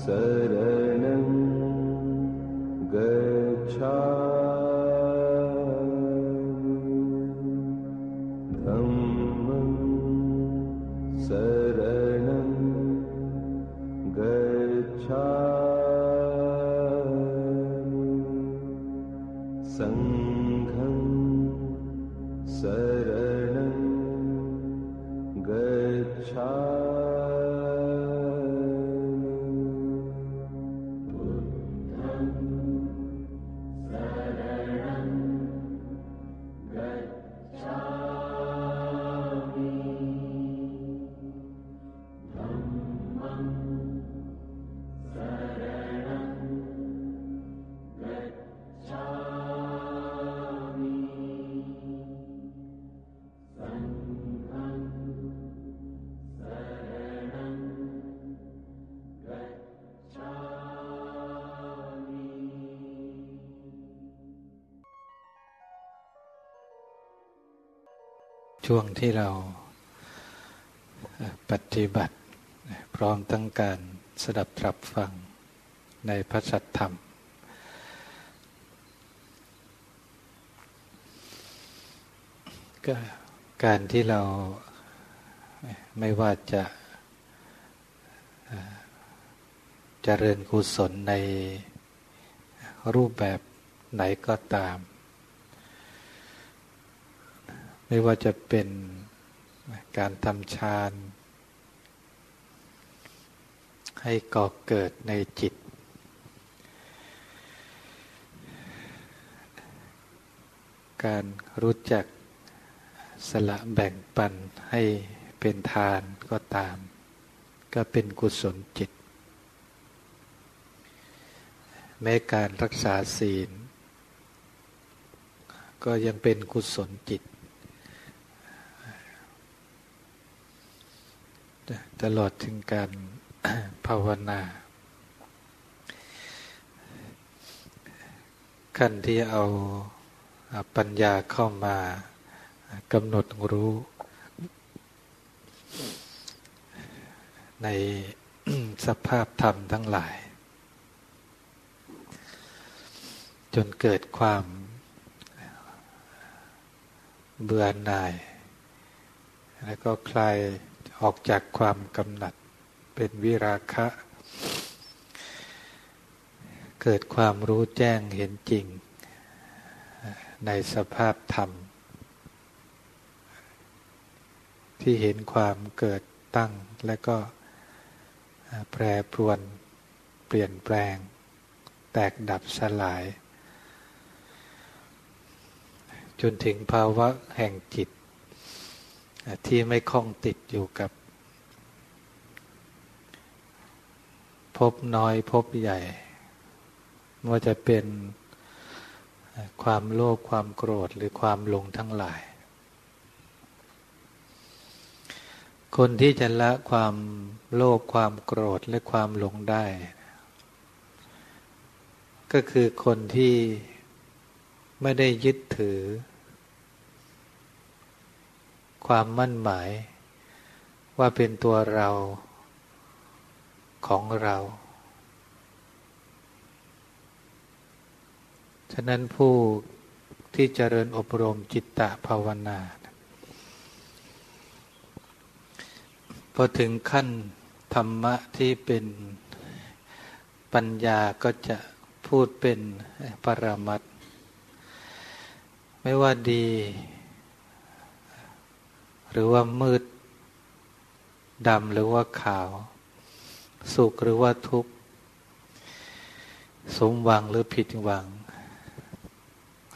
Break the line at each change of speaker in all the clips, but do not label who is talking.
शरणं गच्छामि
ช่วงที่เราปฏิบัติ พร้อมทั้งการสดับตรับฟังในพระสัทธรรม ก็การที่เราไม่ว่าจะเอ่อเจริญกุศลในรูปแบบไหนก็ตาม ไม่ว่าจะเป็นการทำฌานให้ก่อเกิดในจิต การรู้จักสละแบ่งปันให้เป็นทานก็ตาม ก็เป็นกุศลจิต แม้การรักษาศีล ก็ยังเป็นกุศลจิต ตลอดถึงการภาวนา ขั้นที่เอาปัญญาเข้ามากำหนดรู้ ในสภาพธรรมทั้งหลาย จนเกิดความเบื่อหน่าย แล้วก็คลาย ออกจากความกำหนัดเป็นวิราคะ เกิดความรู้แจ้งเห็นจริง ในสภาพธรรม ที่เห็นความเกิดตั้งและก็แปรปรวนเปลี่ยนแปลง แตกดับสลาย จนถึงภาวะแห่งจิต ที่ไม่คล้องติดอยู่กับ พบน้อยพบใหญ่ไม่ว่าจะเป็นความโลภความโกรธหรือความหลงทั้งหลาย คนที่จะละความโลภความโกรธและความหลงได้ ก็คือคนที่ไม่ได้ยึดถือ ความมั่นหมาย ว่าเป็นตัวเราของเรา ฉะนั้นผู้ที่เจริญอบรมจิตตภาวนา พอถึงขั้นธรรมะที่เป็นปัญญาก็จะพูดเป็นปรมัตไม่ว่าดี หรือว่ามืดดำหรือว่าขาว สุขหรือว่าทุกข์สมหวังหรือผิดหวัง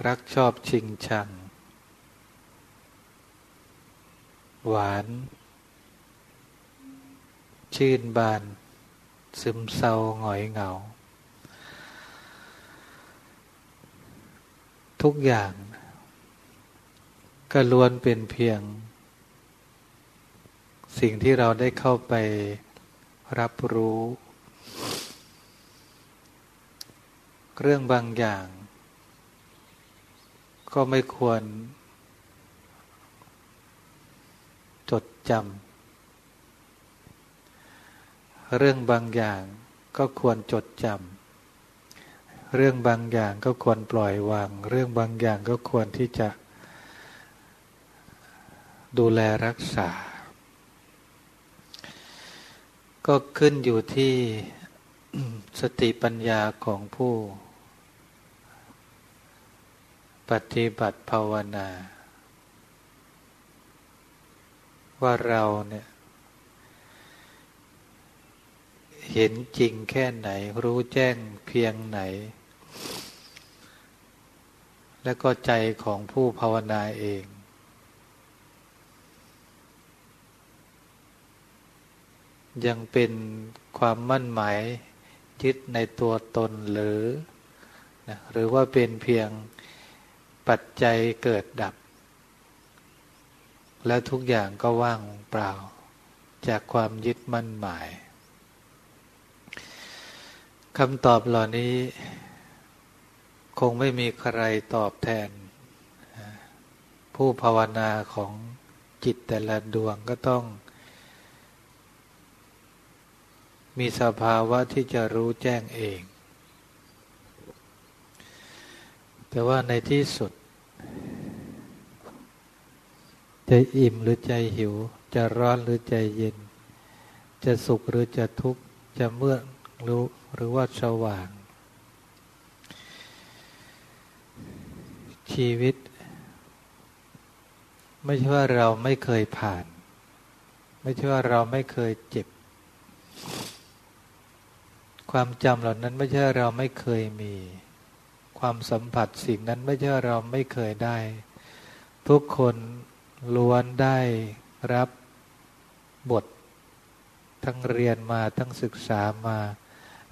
รักชอบชิงชัง หวาน ชื่นบาน ซึมเศร้าหงอยเหงา ทุกอย่าง ก็ล้วนเป็นเพียง สิ่งที่เราได้เข้าไปรับรู้ เรื่องบางอย่าง ก็ไม่ควร จดจำเรื่องบางอย่างก็ควรจดจำเรื่องบางอย่างก็ควรปล่อยวาง เรื่องบางอย่างก็ควรที่จะ ดูแลรักษา ก็ขึ้นอยู่ที่สติปัญญาของผู้ ปฏิบัติภาวนา ว่าเราเนี่ย เห็นจริงแค่ไหน รู้แจ้งเพียงไหน และก็ใจของผู้ภาวนาเอง ยังเป็นความมั่นหมายยึดในตัวตนหรือนะหรือว่าเป็นเพียงปัจจัยเกิดดับ แล้วทุกอย่างก็ว่างเปล่า จากความยึดมั่นหมายคำตอบเหล่านี้ คงไม่มีใครตอบแทน ผู้ภาวนาของจิตแต่ละดวงก็ต้อง มีสภาวะที่จะรู้แจ้งเอง แต่ว่าในที่สุด จะอิ่มหรือใจหิว จะร้อนหรือใจเย็น จะสุขหรือจะทุกข์จะเมื่อรู้หรือว่าสว่าง ชีวิต ไม่ใช่ว่าเราไม่เคยผ่าน ไม่ใช่ว่าเราไม่เคยเจ็บ ความจำเหล่านั้นไม่ใช่เราไม่เคยมี ความสัมผัสสิ่งนั้นไม่ใช่เราไม่เคยได้ ทุกคนล้วนได้รับบท ทั้งเรียนมาทั้งศึกษามา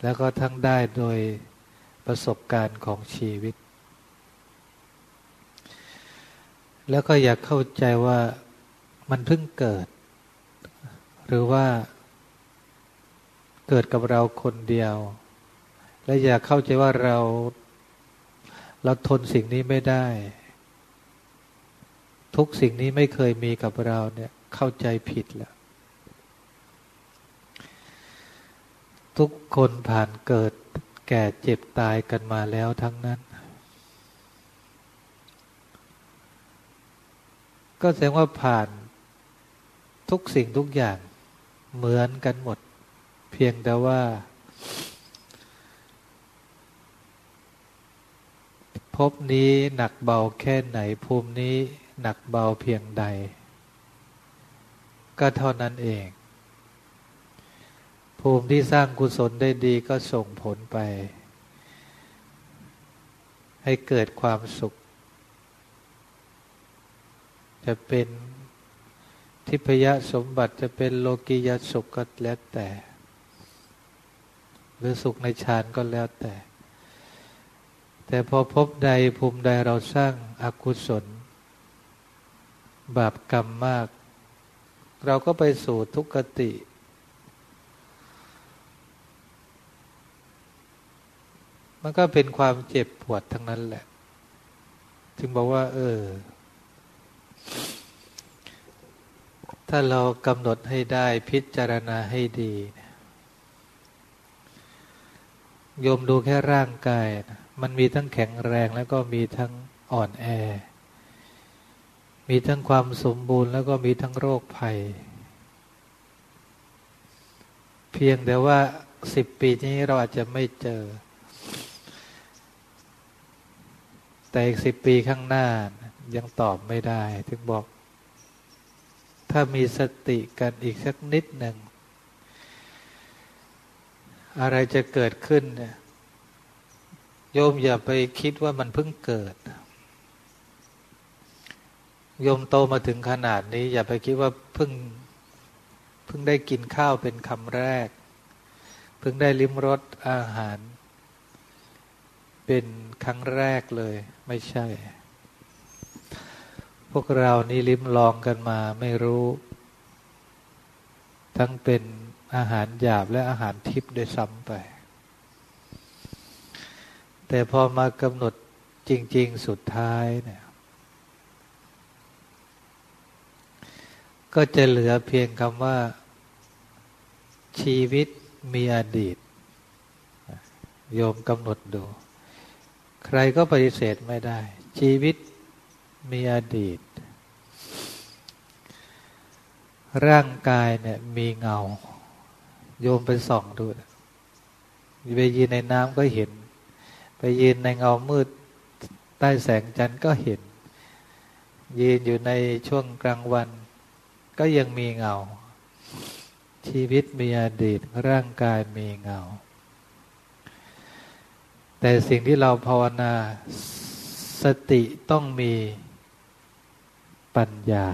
แล้วก็ทั้งได้โดยประสบการณ์ของชีวิต แล้วก็อยากเข้าใจว่ามันเพิ่งเกิด หรือว่า เกิดกับเราคนเดียว และอยากเข้าใจว่าเราเราทนสิ่งนี้ไม่ได้ ทุกสิ่งนี้ไม่เคยมีกับเราเนี่ยเข้าใจผิดแล้ว ทุกคนผ่านเกิดแก่เจ็บตายกันมาแล้วทั้งนั้น ก็แสดงว่าผ่านทุกสิ่งทุกอย่างเหมือนกันหมด เพียงแต่ว่า ภพนี้หนักเบาแค่ไหนภูมินี้หนักเบาเพียงใด ก็เท่านั้นเอง ภูมิที่สร้างกุศลได้ดีก็ส่งผลไป ให้เกิดความสุข จะเป็นทิพยสมบัติจะเป็นโลกิยสุขก็แล้วแต่ หรือสุขในฌานก็แล้วแต่ แต่พอพบใดภูมิใดเราสร้างอากุศล บาปกรรมมาก เราก็ไปสู่ทุกขติ มันก็เป็นความเจ็บปวดทั้งนั้นแหละ ถึงบอกว่า เออ ถ้าเรากำหนดให้ได้พิจารณาให้ดี โยมดูแค่ร่างกายนะมันมีทั้งแข็งแรงแล้วก็มีทั้งอ่อนแอ มีทั้งความสมบูรณ์แล้วก็มีทั้งโรคภัย เพียงแต่ว่าสิบปีนี้เราอาจจะไม่เจอ แต่อีกสิบปีข้างหน้ายังตอบไม่ได้ ถึงบอก ถ้ามีสติกันอีกสักนิดหนึ่ง อะไรจะเกิดขึ้นเนี่ยโยมอย่าไปคิดว่ามันเพิ่งเกิด โยมโตมาถึงขนาดนี้ อย่าไปคิดว่าเพิ่งเพิ่งได้กินข้าวเป็นคำแรก เพิ่งได้ลิ้มรสอาหาร เป็นครั้งแรกเลย ไม่ใช่ พวกเรานี่ลิ้มลองกันมาไม่รู้ ทั้งเป็น อาหารหยาบและอาหารทิพย์ด้วยซ้ำไป แต่พอมากำหนดจริง ๆ สุดท้ายเนี่ย ก็จะเหลือเพียงคำว่า ชีวิตมีอดีต โยมกำหนดดู ใครก็ปฏิเสธไม่ได้ ชีวิตมีอดีต ร่างกายเนี่ยมีเงา โยมไปส่องดูไปยืนในน้ำก็เห็น ไปยืนในเงามืด ใต้แสงจันทร์ก็เห็น ยืนอยู่ในช่วงกลางวัน ก็ยังมีเงา ชีวิตมีอดีตร่างกายมีเงา แต่สิ่งที่เราภาวนาสติต้องมีปัญญา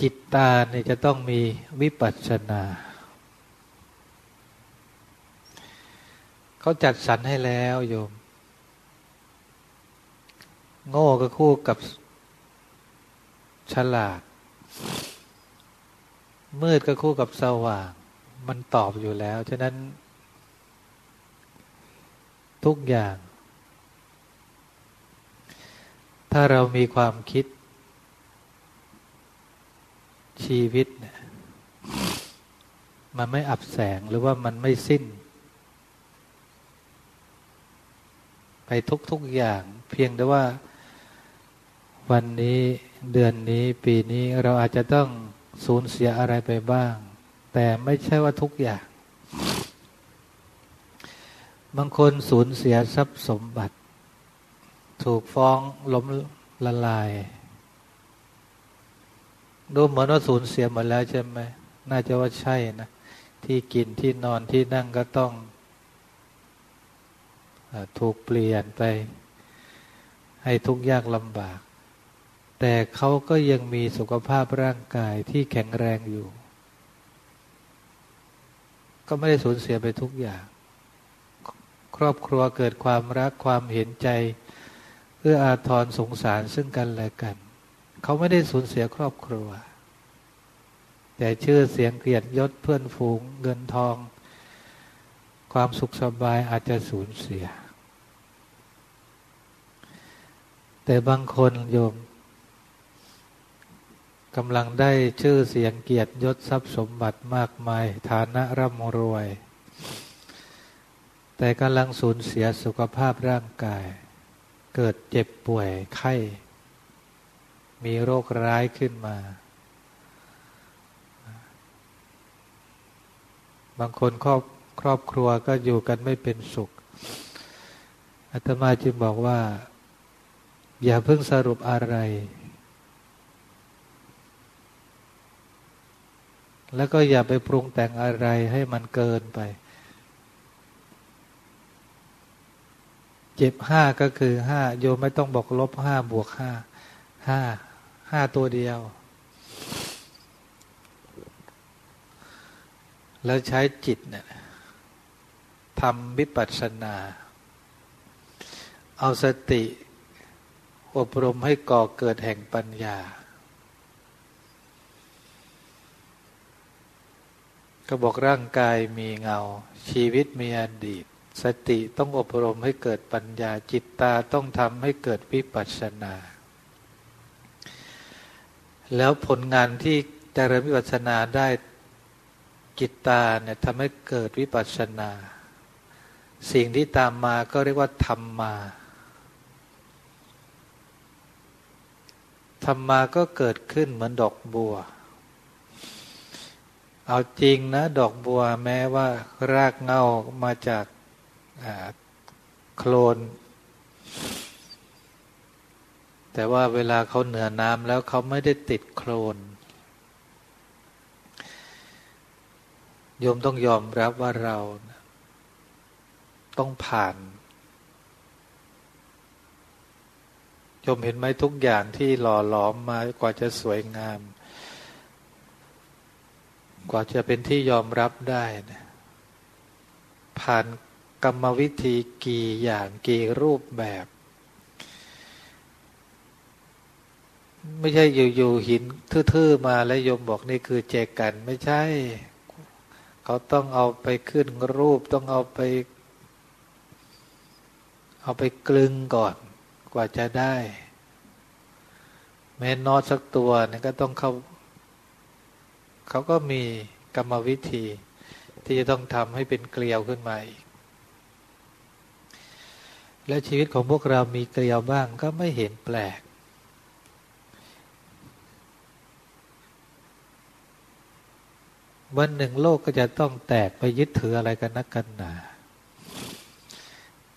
จิตตาเนี่ยจะต้องมีวิปัสสนา เขาจัดสรรให้แล้วโยม โง่ก็คู่กับฉลาด มืดก็คู่กับสว่าง มันตอบอยู่แล้ว ฉะนั้น ทุกอย่าง ถ้าเรามีความคิด ชีวิตเนี่ยมันไม่อับแสงหรือว่ามันไม่สิ้น ไปทุกๆอย่าง เพียงแต่ว่า วันนี้เดือนนี้ปีนี้เราอาจจะต้องสูญเสียอะไรไปบ้าง แต่ไม่ใช่ว่าทุกอย่าง บางคนสูญเสียทรัพย์สมบัติ ถูกฟ้องล้มละลาย ดูเหมือนว่าสูญเสียหมดแล้วใช่ไหมน่าจะว่าใช่นะที่กินที่นอนที่นั่งก็ต้องอถูกเปลี่ยนไป ให้ทุกข์ยากลำบาก แต่เขาก็ยังมีสุขภาพร่างกายที่แข็งแรงอยู่ ก็ไม่ได้สูญเสียไปทุกอย่าง ครอบครัวเกิดความรักความเห็นใจเอื้ออาทรสงสารซึ่งกันและกัน เขาไม่ได้สูญเสียครอบครัว แต่ชื่อเสียงเกียรติยศเพื่อนฝูงเงินทอง ความสุขสบายอาจจะสูญเสีย แต่บางคนโยมกำลังได้ชื่อเสียงเกียรติยศทรัพย์สมบัติมากมาย ฐานะร่ำรวย แต่กำลังสูญเสียสุขภาพร่างกาย เกิดเจ็บป่วยไข้ มีโรคร้ายขึ้นมา บางคนครอบครอบครัวก็อยู่กันไม่เป็นสุขอาตมาจึงบอกว่า อย่าเพิ่งสรุปอะไร แล้วก็อย่าไปปรุงแต่งอะไรให้มันเกินไป เจ็บห้าก็คือห้าโยมไม่ต้องบอกลบห้าบวกห้าห้า ห้าตัวเดียว แล้วใช้จิตเนี่ยทำวิปัสสนา เอาสติ อบรมให้ก่อเกิดแห่งปัญญา ก็บอกร่างกายมีเงา ชีวิตมีอดีต สติต้องอบรมให้เกิดปัญญาจิตตาต้องทำให้เกิดวิปัสสนา แล้วผลงานที่จริญวิปัสสนาได้จิตตาเนี่ยทำให้เกิดวิปัสสนา สิ่งที่ตามมาก็เรียกว่าธรรมมาธรรมมาก็เกิดขึ้นเหมือนดอกบัว เอาจริงนะ ดอกบัวแม้ว่ารากเงามาจากโคลน แต่ว่าเวลาเขาเหนือน้ำแล้วเขาไม่ได้ติดโคลนโยมต้องยอมรับว่าเราต้องผ่านโยมเห็นไหมทุกอย่างที่หล่อหลอมมากว่าจะสวยงาม กว่าจะเป็นที่ยอมรับได้นะผ่านกรรมวิธีกี่อย่างกี่รูปแบบ ไม่ใช่อยู่ๆหินทื่อๆมาแล้วยมบอกนี่คือเจกันไม่ใช่ เขาต้องเอาไปขึ้นรูปต้องเอาไป เอาไปกลึงก่อน กว่าจะได้ แม้นอสักตัวนี่ก็ต้องเขาเขาก็มีกรรมวิธี ที่จะต้องทำให้เป็นเกลียวขึ้นมาอีกและชีวิตของพวกเรามีเกลียวบ้างก็ไม่เห็นแปลก วันหนึ่งโลกก็จะต้องแตกไปยึดถืออะไรกันนักกันหนา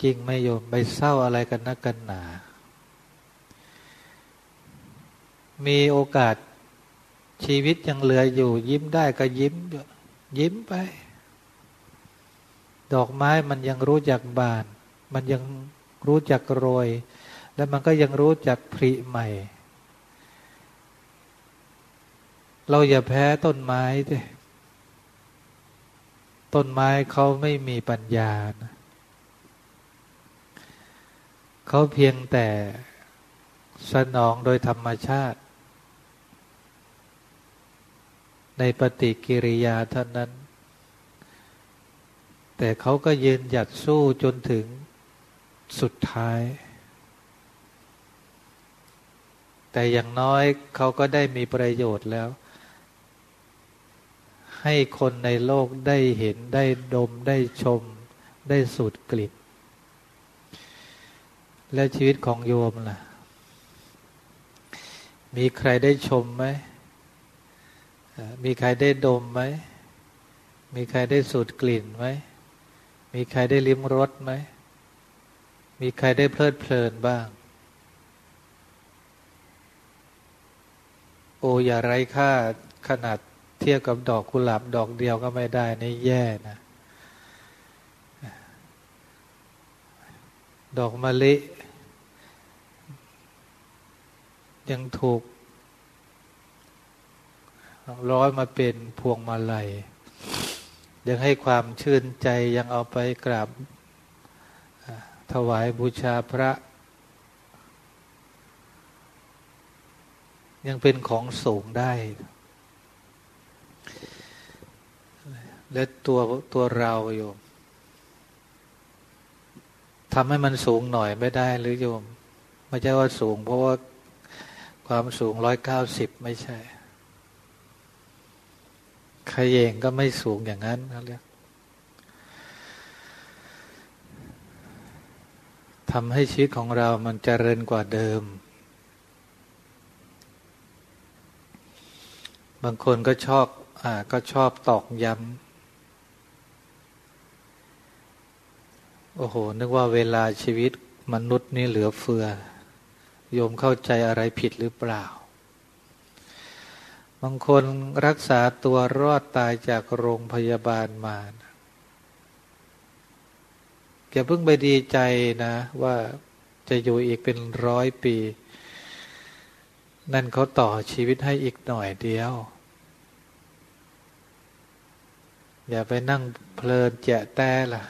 จริงไม่โยมไปเศร้าอะไรกันนักกันหนา มีโอกาสชีวิตยังเหลืออยู่ ยิ้มได้ก็ยิ้ม ยิ้มไป ดอกไม้มันยังรู้จักบาน มันยังรู้จักโรย แล้วมันก็ยังรู้จักผริใหม่ เราอย่าแพ้ต้นไม้ดิ ต้นไม้เขาไม่มีปัญญานะเขาเพียงแต่สนองโดยธรรมชาติ ในปฏิกิริยาเท่านั้น แต่เขาก็ยืนหยัดสู้จนถึงสุดท้าย แต่อย่างน้อยเขาก็ได้มีประโยชน์แล้ว ให้คนในโลกได้เห็นได้ดมได้ชม ได้สูดกลิ่นและชีวิตของโยมล่ะ มีใครได้ชมไหม มีใครได้ดมไหม มีใครได้สูดกลิ่นไหม มีใครได้ลิ้มรสไหม มีใครได้เพลิดเพลินบ้าง โอ้อย่าไร้ค่าขนาด เทียบกับดอกกุหลาบดอกเดียวก็ไม่ได้นี่แย่นะ ดอกมะลิ ยังถูกร้อยมาเป็นพวงมาลัย ยังให้ความชื่นใจยังเอาไปกราบถวายบูชาพระ ยังเป็นของสูงได้ และตัวตัวเราโยมทำให้มันสูงหน่อยไม่ได้หรือโยม ไม่ใช่ว่าสูง เพราะว่าความสูงร้อยเก้าสิบไม่ใช่ใครเองก็ไม่สูงอย่างนั้นเขาเรียกทำให้ชีวิตของเรามันเจริญกว่าเดิม บางคนก็ชอบ อ่า ก็ชอบตอกย้ำ โอ้โห นึกว่าเวลาชีวิตมนุษย์นี่เหลือเฟือ โยมเข้าใจอะไรผิดหรือเปล่า บางคนรักษาตัวรอดตายจากโรงพยาบาลมาแกเพิ่งไปดีใจนะ ว่าจะอยู่อีกเป็นร้อยปี นั่นเขาต่อชีวิตให้อีกหน่อยเดียว อย่าไปนั่งเพลินแจะแต้ล่ะ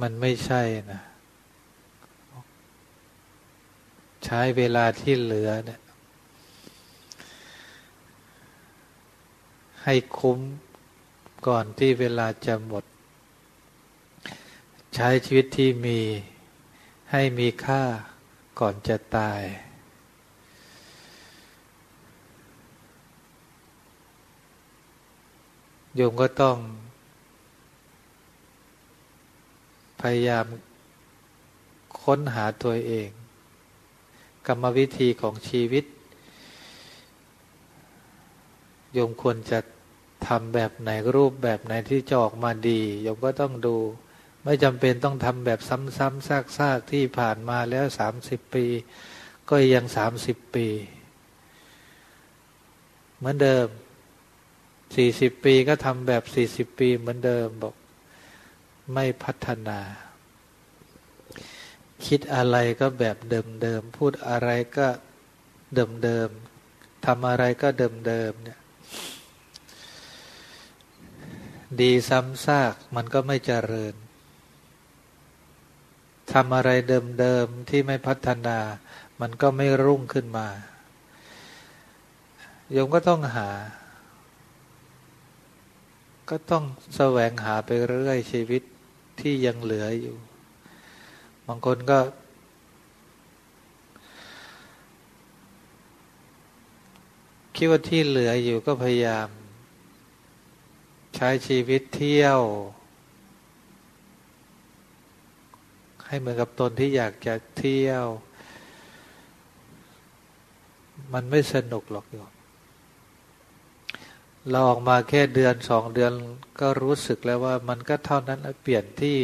มันไม่ใช่นะใช้เวลาที่เหลือเนี่ย ให้คุ้มก่อนที่เวลาจะหมด ใช้ชีวิตที่มีให้มีค่าก่อนจะตาย โยมก็ต้อง พยายามค้นหาตัวเอง กรรมวิธีของชีวิต โยมควรจะทำแบบไหนรูปแบบไหนที่จะออกมาดีโยมก็ต้องดู ไม่จำเป็นต้องทำแบบซ้ำๆซากๆที่ผ่านมาแล้วสามสิบปี ก็ยังสามสิบปี เหมือนเดิมสี่สิบปีก็ทำแบบสี่สิบปีเหมือนเดิมบอก ไม่พัฒนา คิดอะไรก็แบบเดิมๆพูดอะไรก็เดิมๆทำอะไรก็เดิมๆเนี่ยดีซ้ำซากมันก็ไม่เจริญทำอะไรเดิมๆที่ไม่พัฒนา มันก็ไม่รุ่งขึ้นมา โยมก็ต้องหา ก็ต้องแสวงหาไปเรื่อยชีวิต ที่ยังเหลืออยู่ บางคนก็ คิดว่าที่เหลืออยู่ก็พยายาม ใช้ชีวิตเที่ยว ให้เหมือนกับตนที่อยากจะเที่ยว มันไม่สนุกหรอกโยม เราออกมาแค่เดือนสองเดือนก็รู้สึกแล้วว่ามันก็เท่านั้นเปลี่ยนที่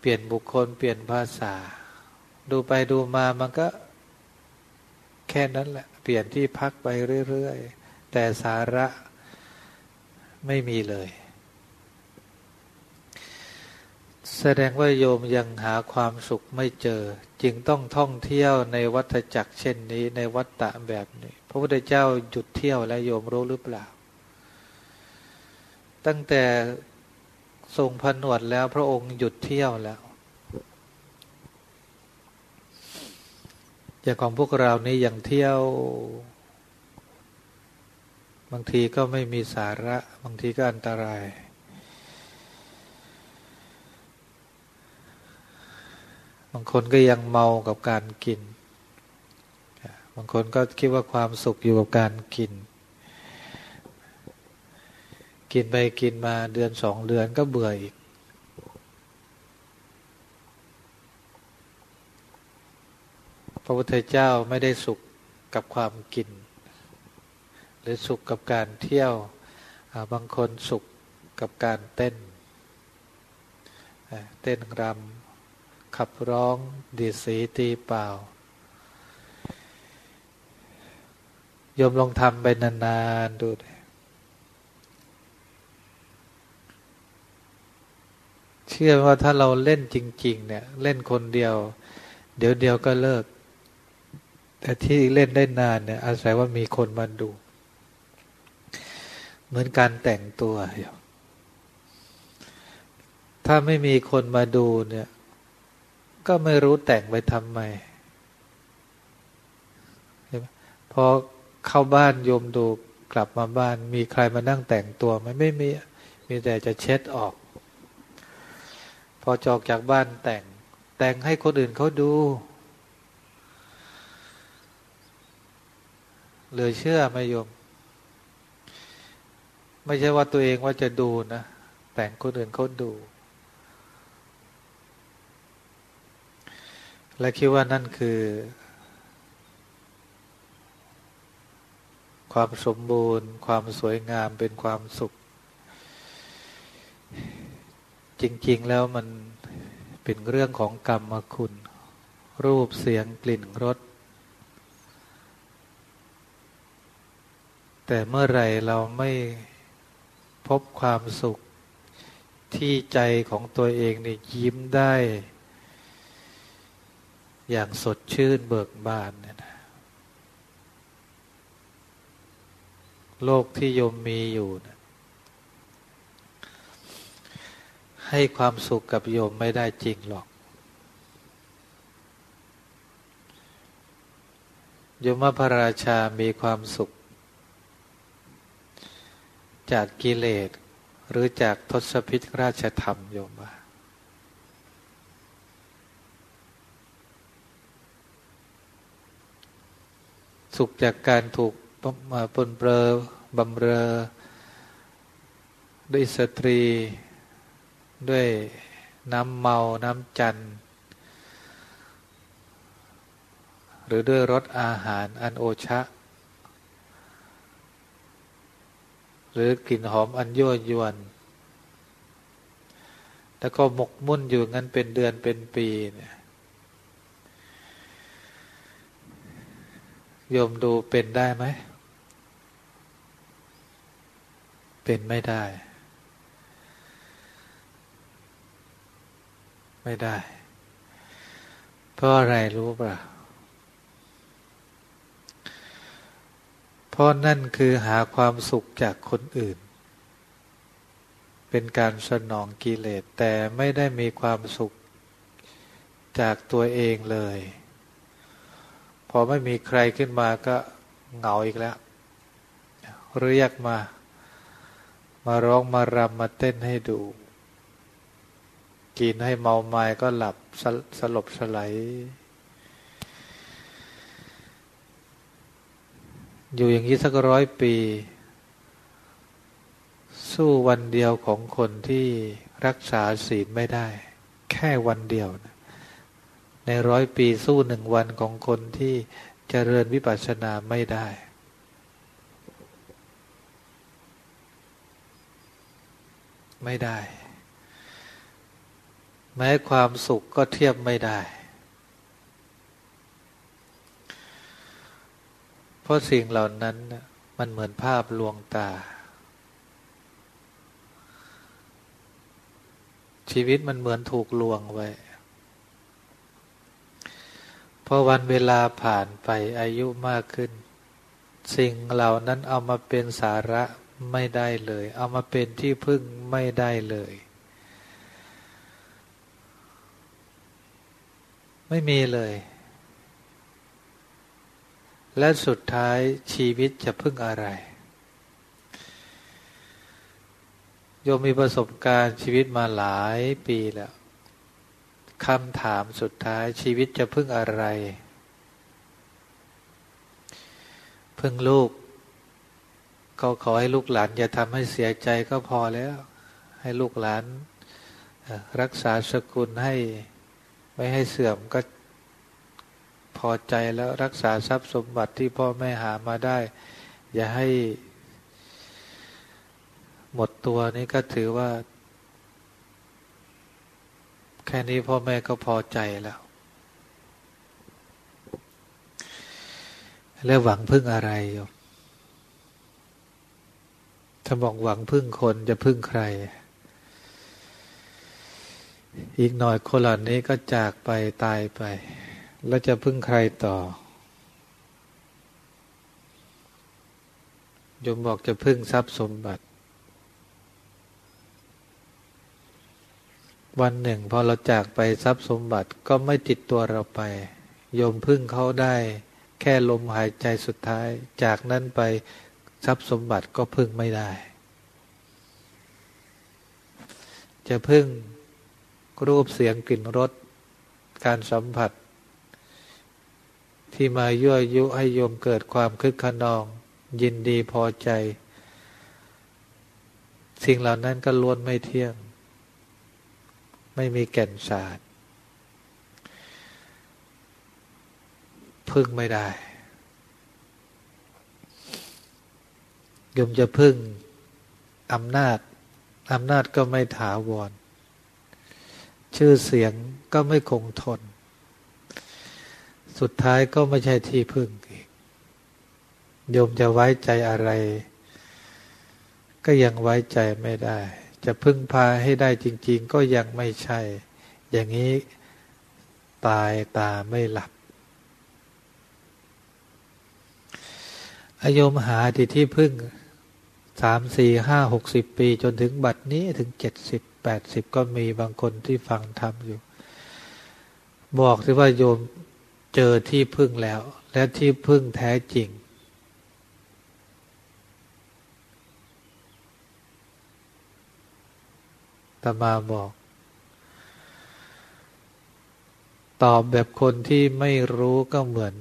เปลี่ยนบุคคลเปลี่ยนภาษา ดูไปดูมามันก็แค่นั้นแหละเปลี่ยนที่พักไปเรื่อยๆ แต่สาระไม่มีเลย แสดงว่าโยมยังหาความสุขไม่เจอ จึงต้องท่องเที่ยวในวัฏจักรเช่นนี้ในวัฏฏะแบบนี้ ระพุทธเจ้าหยุดเที่ยวแล้วโยมรู้หรือเปล่า ตั้งแต่ทรงผนวดแล้วพระองค์หยุดเที่ยวแล้วอย่างของพวกเรานี่ยังเที่ยว บางทีก็ไม่มีสาระ บางทีก็อันตราย บางคนก็ยังเมากับการกิน บางคนก็คิดว่าความสุขอยู่กับการกิน กินไปกินมาเดือนสองเดือนก็เบื่ออีก พระพุทธเจ้าไม่ได้สุขกับความกิน หรือสุขกับการเที่ยว บางคนสุขกับการเต้น เต้นรำขับร้องดีสีตีเปล่า ยมลองทำไปนานๆดูเชื่อว่าถ้าเราเล่นจริง ๆ เนี่ย เล่นคนเดียว เดี๋ยวเดียวก็เลิก แต่ที่เล่นได้นานเนี่ย อาศัยว่ามีคนมาดู เหมือนการแต่งตัวถ้าไม่มีคนมาดูเนี่ย ก็ไม่รู้แต่งไปทำไมพอ เข้าบ้านโยมดูกลับมาบ้าน มีใครมานั่งแต่งตัวไหมไม่มีมีแต่จะเช็ดออก พอจอกจากบ้านแต่ง แต่งให้คนอื่นเขาดูเหลือเชื่อไหมโยม ไม่ใช่ว่าตัวเองว่าจะดูนะแต่งคนอื่นเขาดู และคิดว่านั่นคือ ความสมบูรณ์ ความสวยงามเป็นความสุข จริง ๆ แล้วมันเป็นเรื่องของกรรมคุณ รูปเสียงกลิ่นรสแต่เมื่อไรเราไม่พบความสุขที่ใจของตัวเองเนี่ยิ้มได้ อย่างสดชื่นเบิกบานเนี่ยนะ โลกที่โยมมีอยู่นะให้ความสุขกับโยมไม่ได้จริงหรอก โยมพระราชามีความสุข จากกิเลสหรือจากทศพิธราชธรรมโยมว่าสุขจากการถูก ปนเปื้อบำเรอ ด้วยสตรี ด้วยน้ำเมา น้ำจันหรือด้วยรสอาหารอันโอชะ หรือกลิ่นหอมอันยั่วยวน แล้วก็หมกมุ่นอยู่งั้นเป็นเดือนเป็นปีเนี่ยโยมดูเป็นได้ไหม เป็นไม่ได้ ไม่ได้ เพราะอะไรรู้ป่ะเพราะนั่นคือหาความสุขจากคนอื่น เป็นการสนองกิเลส แต่ไม่ได้มีความสุขจากตัวเองเลย พอไม่มีใครขึ้นมาก็เหงาอีกแล้ว เรียกมา มาร้องมารำมาเต้นให้ดู กินให้เมาไม้ก็หลับสสลบสลายอยู่อย่างนี้สักร้อยปี สู้วันเดียวของคนที่รักษาศีลไม่ได้ แค่วันเดียวนะในร้อยปีสู้หนึ่งวันของคนที่เจริญวิปัสสนาไม่ได้ ไม่ได้ แม้ความสุขก็เทียบไม่ได้ เพราะสิ่งเหล่านั้นมันเหมือนภาพลวงตา ชีวิตมันเหมือนถูกลวงไว้พอวันเวลาผ่านไปอายุมากขึ้น สิ่งเหล่านั้นเอามาเป็นสาระ ไม่ได้เลย เอามาเป็นที่พึ่งไม่ได้เลย ไม่มีเลย และสุดท้ายชีวิตจะพึ่งอะไรโยมมีประสบการณ์ชีวิตมาหลายปีแล้วคำถามสุดท้ายชีวิตจะพึ่งอะไร พึ่งลูก ก็ขอให้ลูกหลานอย่าทำให้เสียใจก็พอแล้ว ให้ลูกหลานรักษาสกุลให้ไม่ให้เสื่อมก็พอใจแล้วรักษาทรัพย์สมบัติที่พ่อแม่หามาได้ อย่าให้หมดตัวนี้ก็ถือว่า แค่นี้พ่อแม่ก็พอใจแล้ว แล้วหวังพึ่งอะไรอยู่ ถ้าบอกหวังพึ่งคนจะพึ่งใคร อีกหน่อยคนเหล่านี้ก็จากไปตายไป แล้วจะพึ่งใครต่อ ยมบอกจะพึ่งทรัพย์สมบัติ วันหนึ่งพอเราจากไปทรัพย์สมบัติก็ไม่ติดตัวเราไป โยมพึ่งเขาได้ แค่ลมหายใจสุดท้าย จากนั้นไป ทรัพย์สมบัติก็พึ่งไม่ได้ จะพึ่งรูปเสียงกลิ่นรสการสัมผัส ที่มายั่วยุให้โยมเกิดความคึกขนอง ยินดีพอใจ สิ่งเหล่านั้นก็ล้วนไม่เที่ยง ไม่มีแก่นสารพึ่งไม่ได้ ยมจะพึ่งอำนาจอำนาจก็ไม่ถาวร ชื่อเสียงก็ไม่คงทน สุดท้ายก็ไม่ใช่ที่พึ่งอีกโยมจะไว้ใจอะไร ก็ยังไว้ใจไม่ได้ จะพึ่งพาให้ได้จริง ๆ ก็ยังไม่ใช่ อย่างนี้ตายตาไม่หลับอายมหาที่ที่พึ่ง สามสี่ห้าหกสิบปีจนถึงบัดนี้ถึงเจ็ดสิบแปดสิบก็มีบางคนที่ฟังธรรมอยู่ บอกสิว่าโยมเจอที่พึ่งแล้ว และที่พึ่งแท้จริง ตมาบอก ตอบแบบคนที่ไม่รู้ก็เหมือน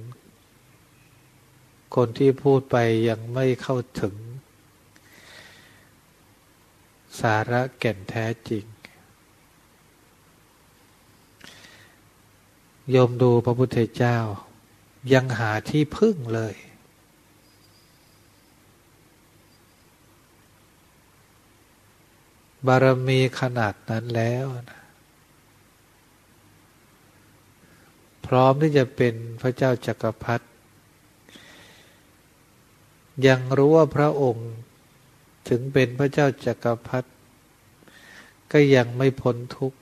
คนที่พูดไปยังไม่เข้าถึง สาระแก่นแท้จริงยมดูพระพุทธเจ้า ยังหาที่พึ่งเลย บารมีขนาดนั้นแล้วนะพร้อมที่จะเป็นพระเจ้าจักรพรรดิยังรู้ว่าพระองค์ ถึงเป็นพระเจ้าจักรพรรดิก็ยังไม่พ้นทุกข์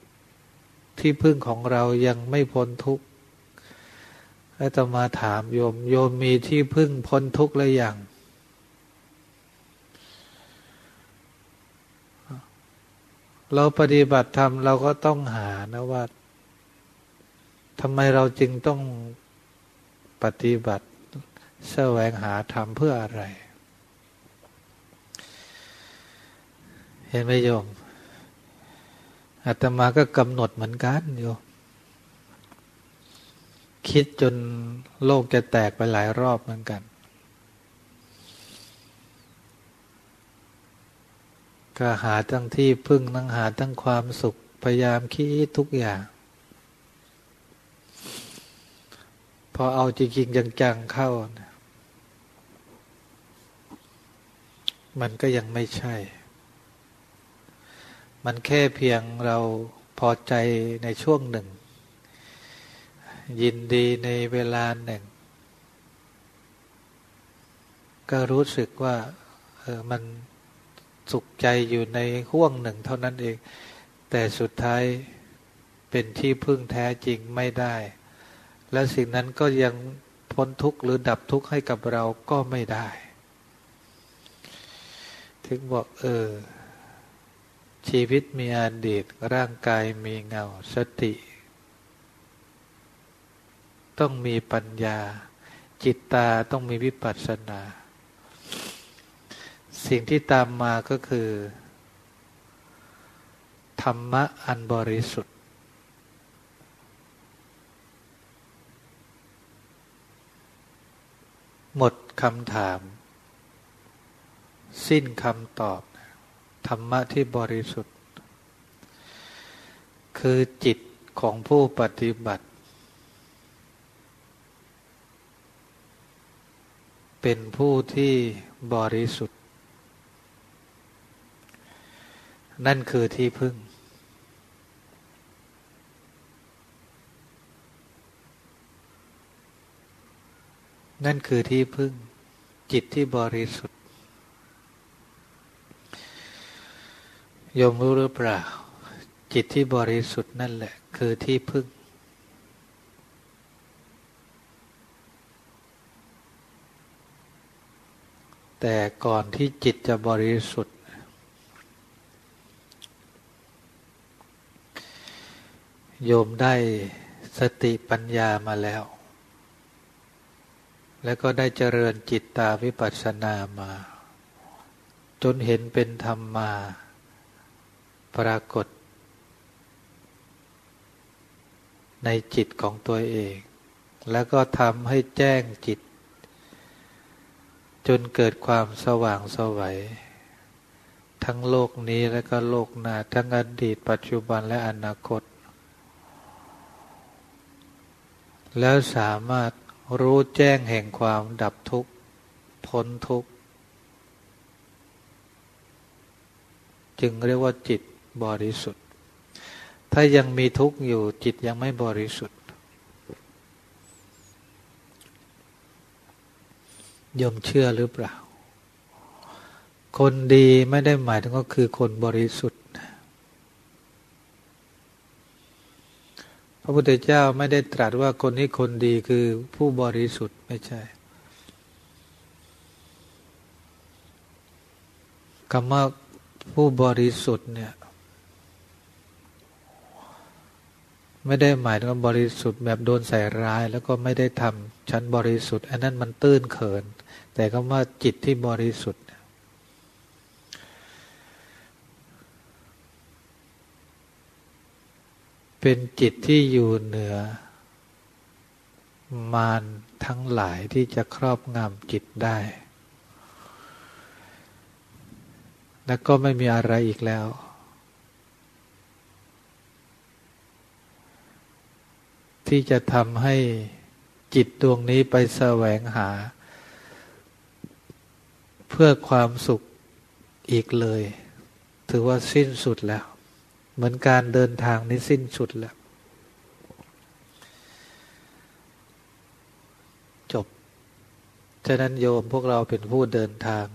ที่พึ่งของเรายังไม่พ้นทุกข์ให้ตมาถามโยม โยมมีที่พึ่งพ้นทุกข์หรือยังเราปฏิบัติธรรมเราก็ต้องหานะว่าทำไมเราจึงต้องปฏิบัติแสวงหาธรรมเพื่ออะไร เห็นไหมโยมอาตมาก็กำหนดเหมือนกันโยมคิดจนโลกจะแตกไปหลายรอบเหมือนกัน ก็หาทั้งที่พึ่งทั้งหาทั้งความสุข พยายามคิดทุกอย่าง พอเอาจริงจังๆเข้า มันก็ยังไม่ใช่ มันแค่เพียงเราพอใจในช่วงหนึ่ง ยินดีในเวลาหนึ่ง ก็รู้สึกว่าเออมันสุขใจอยู่ในห่วงหนึ่งเท่านั้นเอง แต่สุดท้ายเป็นที่พึ่งแท้จริงไม่ได้ และสิ่งนั้นก็ยังพ้นทุกข์หรือดับทุกข์ให้กับเราก็ไม่ได้ ถึงบอกเออ ชีวิตมีอดีตร่างกายมีเงาสติ ต้องมีปัญญา จิตตาต้องมีวิปัสสนา สิ่งที่ตามมาก็คือ ธรรมะอันบริสุทธิ์ หมดคำถาม สิ้นคำตอบ ธรรมะที่บริสุทธิ์ คือจิตของผู้ปฏิบัติ เป็นผู้ที่บริสุทธิ์ นั่นคือที่พึ่ง นั่นคือที่พึ่ง จิตที่บริสุทธิ์ ยมรู้หรือเปล่า จิตที่บริสุทธิ์นั่นแหละ คือที่พึ่ง แต่ก่อนที่จิตจะบริสุทธิ์ โยมได้สติปัญญามาแล้ว แล้วก็ได้เจริญจิตตาวิปัสสนามา จนเห็นเป็นธรรมมา ปรากฏ ในจิตของตัวเอง แล้วก็ทำให้แจ้งจิต จนเกิดความสว่างสวัย ทั้งโลกนี้และก็โลกหน้า ทั้งอดีตปัจจุบันและอนาคต แล้วสามารถรู้แจ้งแห่งความดับทุกข์พ้นทุกข์จึงเรียกว่าจิต บริสุทธิ์ ถ้ายังมีทุกข์อยู่จิตยังไม่บริสุทธิ์ยมเชื่อหรือเปล่า คนดีไม่ได้หมายถึงก็คือคนบริสุทธิ์ พระพุทธเจ้าไม่ได้ตรัสว่าคนนี้คนดีคือผู้บริสุทธิ์ไม่ใช่คำว่าผู้บริสุทธิ์เนี่ย ไม่ได้หมายถึงบริสุทธิ์แบบโดนใส่ร้าย แล้วก็ไม่ได้ทำชั้นบริสุทธิ์ อันนั้นมันตื้นเขิน แต่คำว่าจิตที่บริสุทธิ์ เป็นจิตที่อยู่เหนือ มารทั้งหลายที่จะครอบงำจิตได้ แล้วก็ไม่มีอะไรอีกแล้ว ที่จะทำให้จิตดวงนี้ไปแสวงหา เพื่อความสุขอีกเลย ถือว่าสิ้นสุดแล้ว เหมือนการเดินทางนี้สิ้นสุดแล้ว จบ ฉะนั้นโยมพวกเราเป็นผู้เดินทาง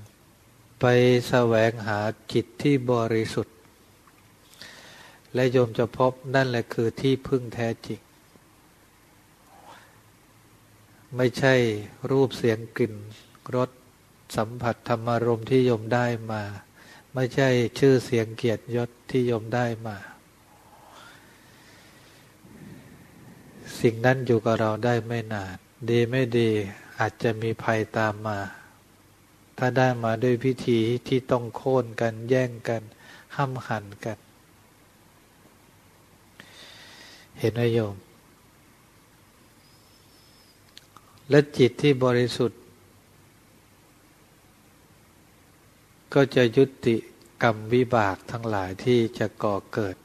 ไปแสวงหาจิตที่บริสุทธิ์ และโยมจะพบนั่นแหละคือที่พึ่งแท้จริง ไม่ใช่รูปเสียงกลิ่นรสสัมผัสธรรมารมที่โยมได้มา ไม่ใช่ชื่อเสียงเกียรติยศที่ยมได้มา สิ่งนั้นอยู่กับเราได้ไม่นาน ดีไม่ดีอาจจะมีภัยตามมา ถ้าได้มาด้วยพิธีที่ต้องโค่นกันแย่งกัน ห้ามหันกัน เห็นไหมโยม และจิตที่บริสุทธิ์ ก็จะยุติกรรมวิบากทั้งหลายที่จะก่อเกิด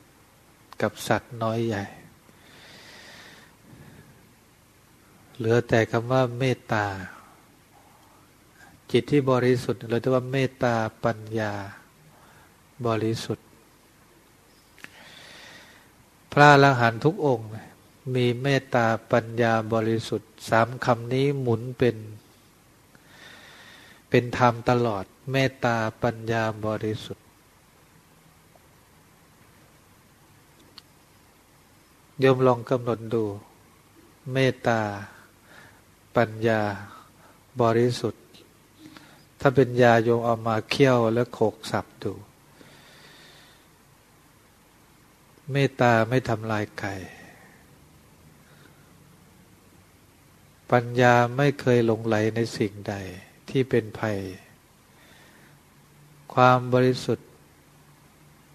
กับสัตว์น้อยใหญ่ เหลือแต่คำว่าเมตตา จิตที่บริสุทธิ์เราจะว่าเมตตาปัญญาบริสุทธิ์ พระอรหันตุทุกองค์ มีเมตตาปัญญาบริสุทธิ์สามคำนี้หมุนเป็น เป็นธรรมตลอด เมตตาปัญญาบริสุทธิ์โยมลองกำหนดดู เมตตา ปัญญาบริสุทธิ์ ถ้าเป็นยาโยมเอามาเคี่ยวแล้วโขกสับดู เมตตาไม่ทำลายไก่ ปัญญาไม่เคยหลงไหลในสิ่งใดที่เป็นภัย ความบริสุทธิ์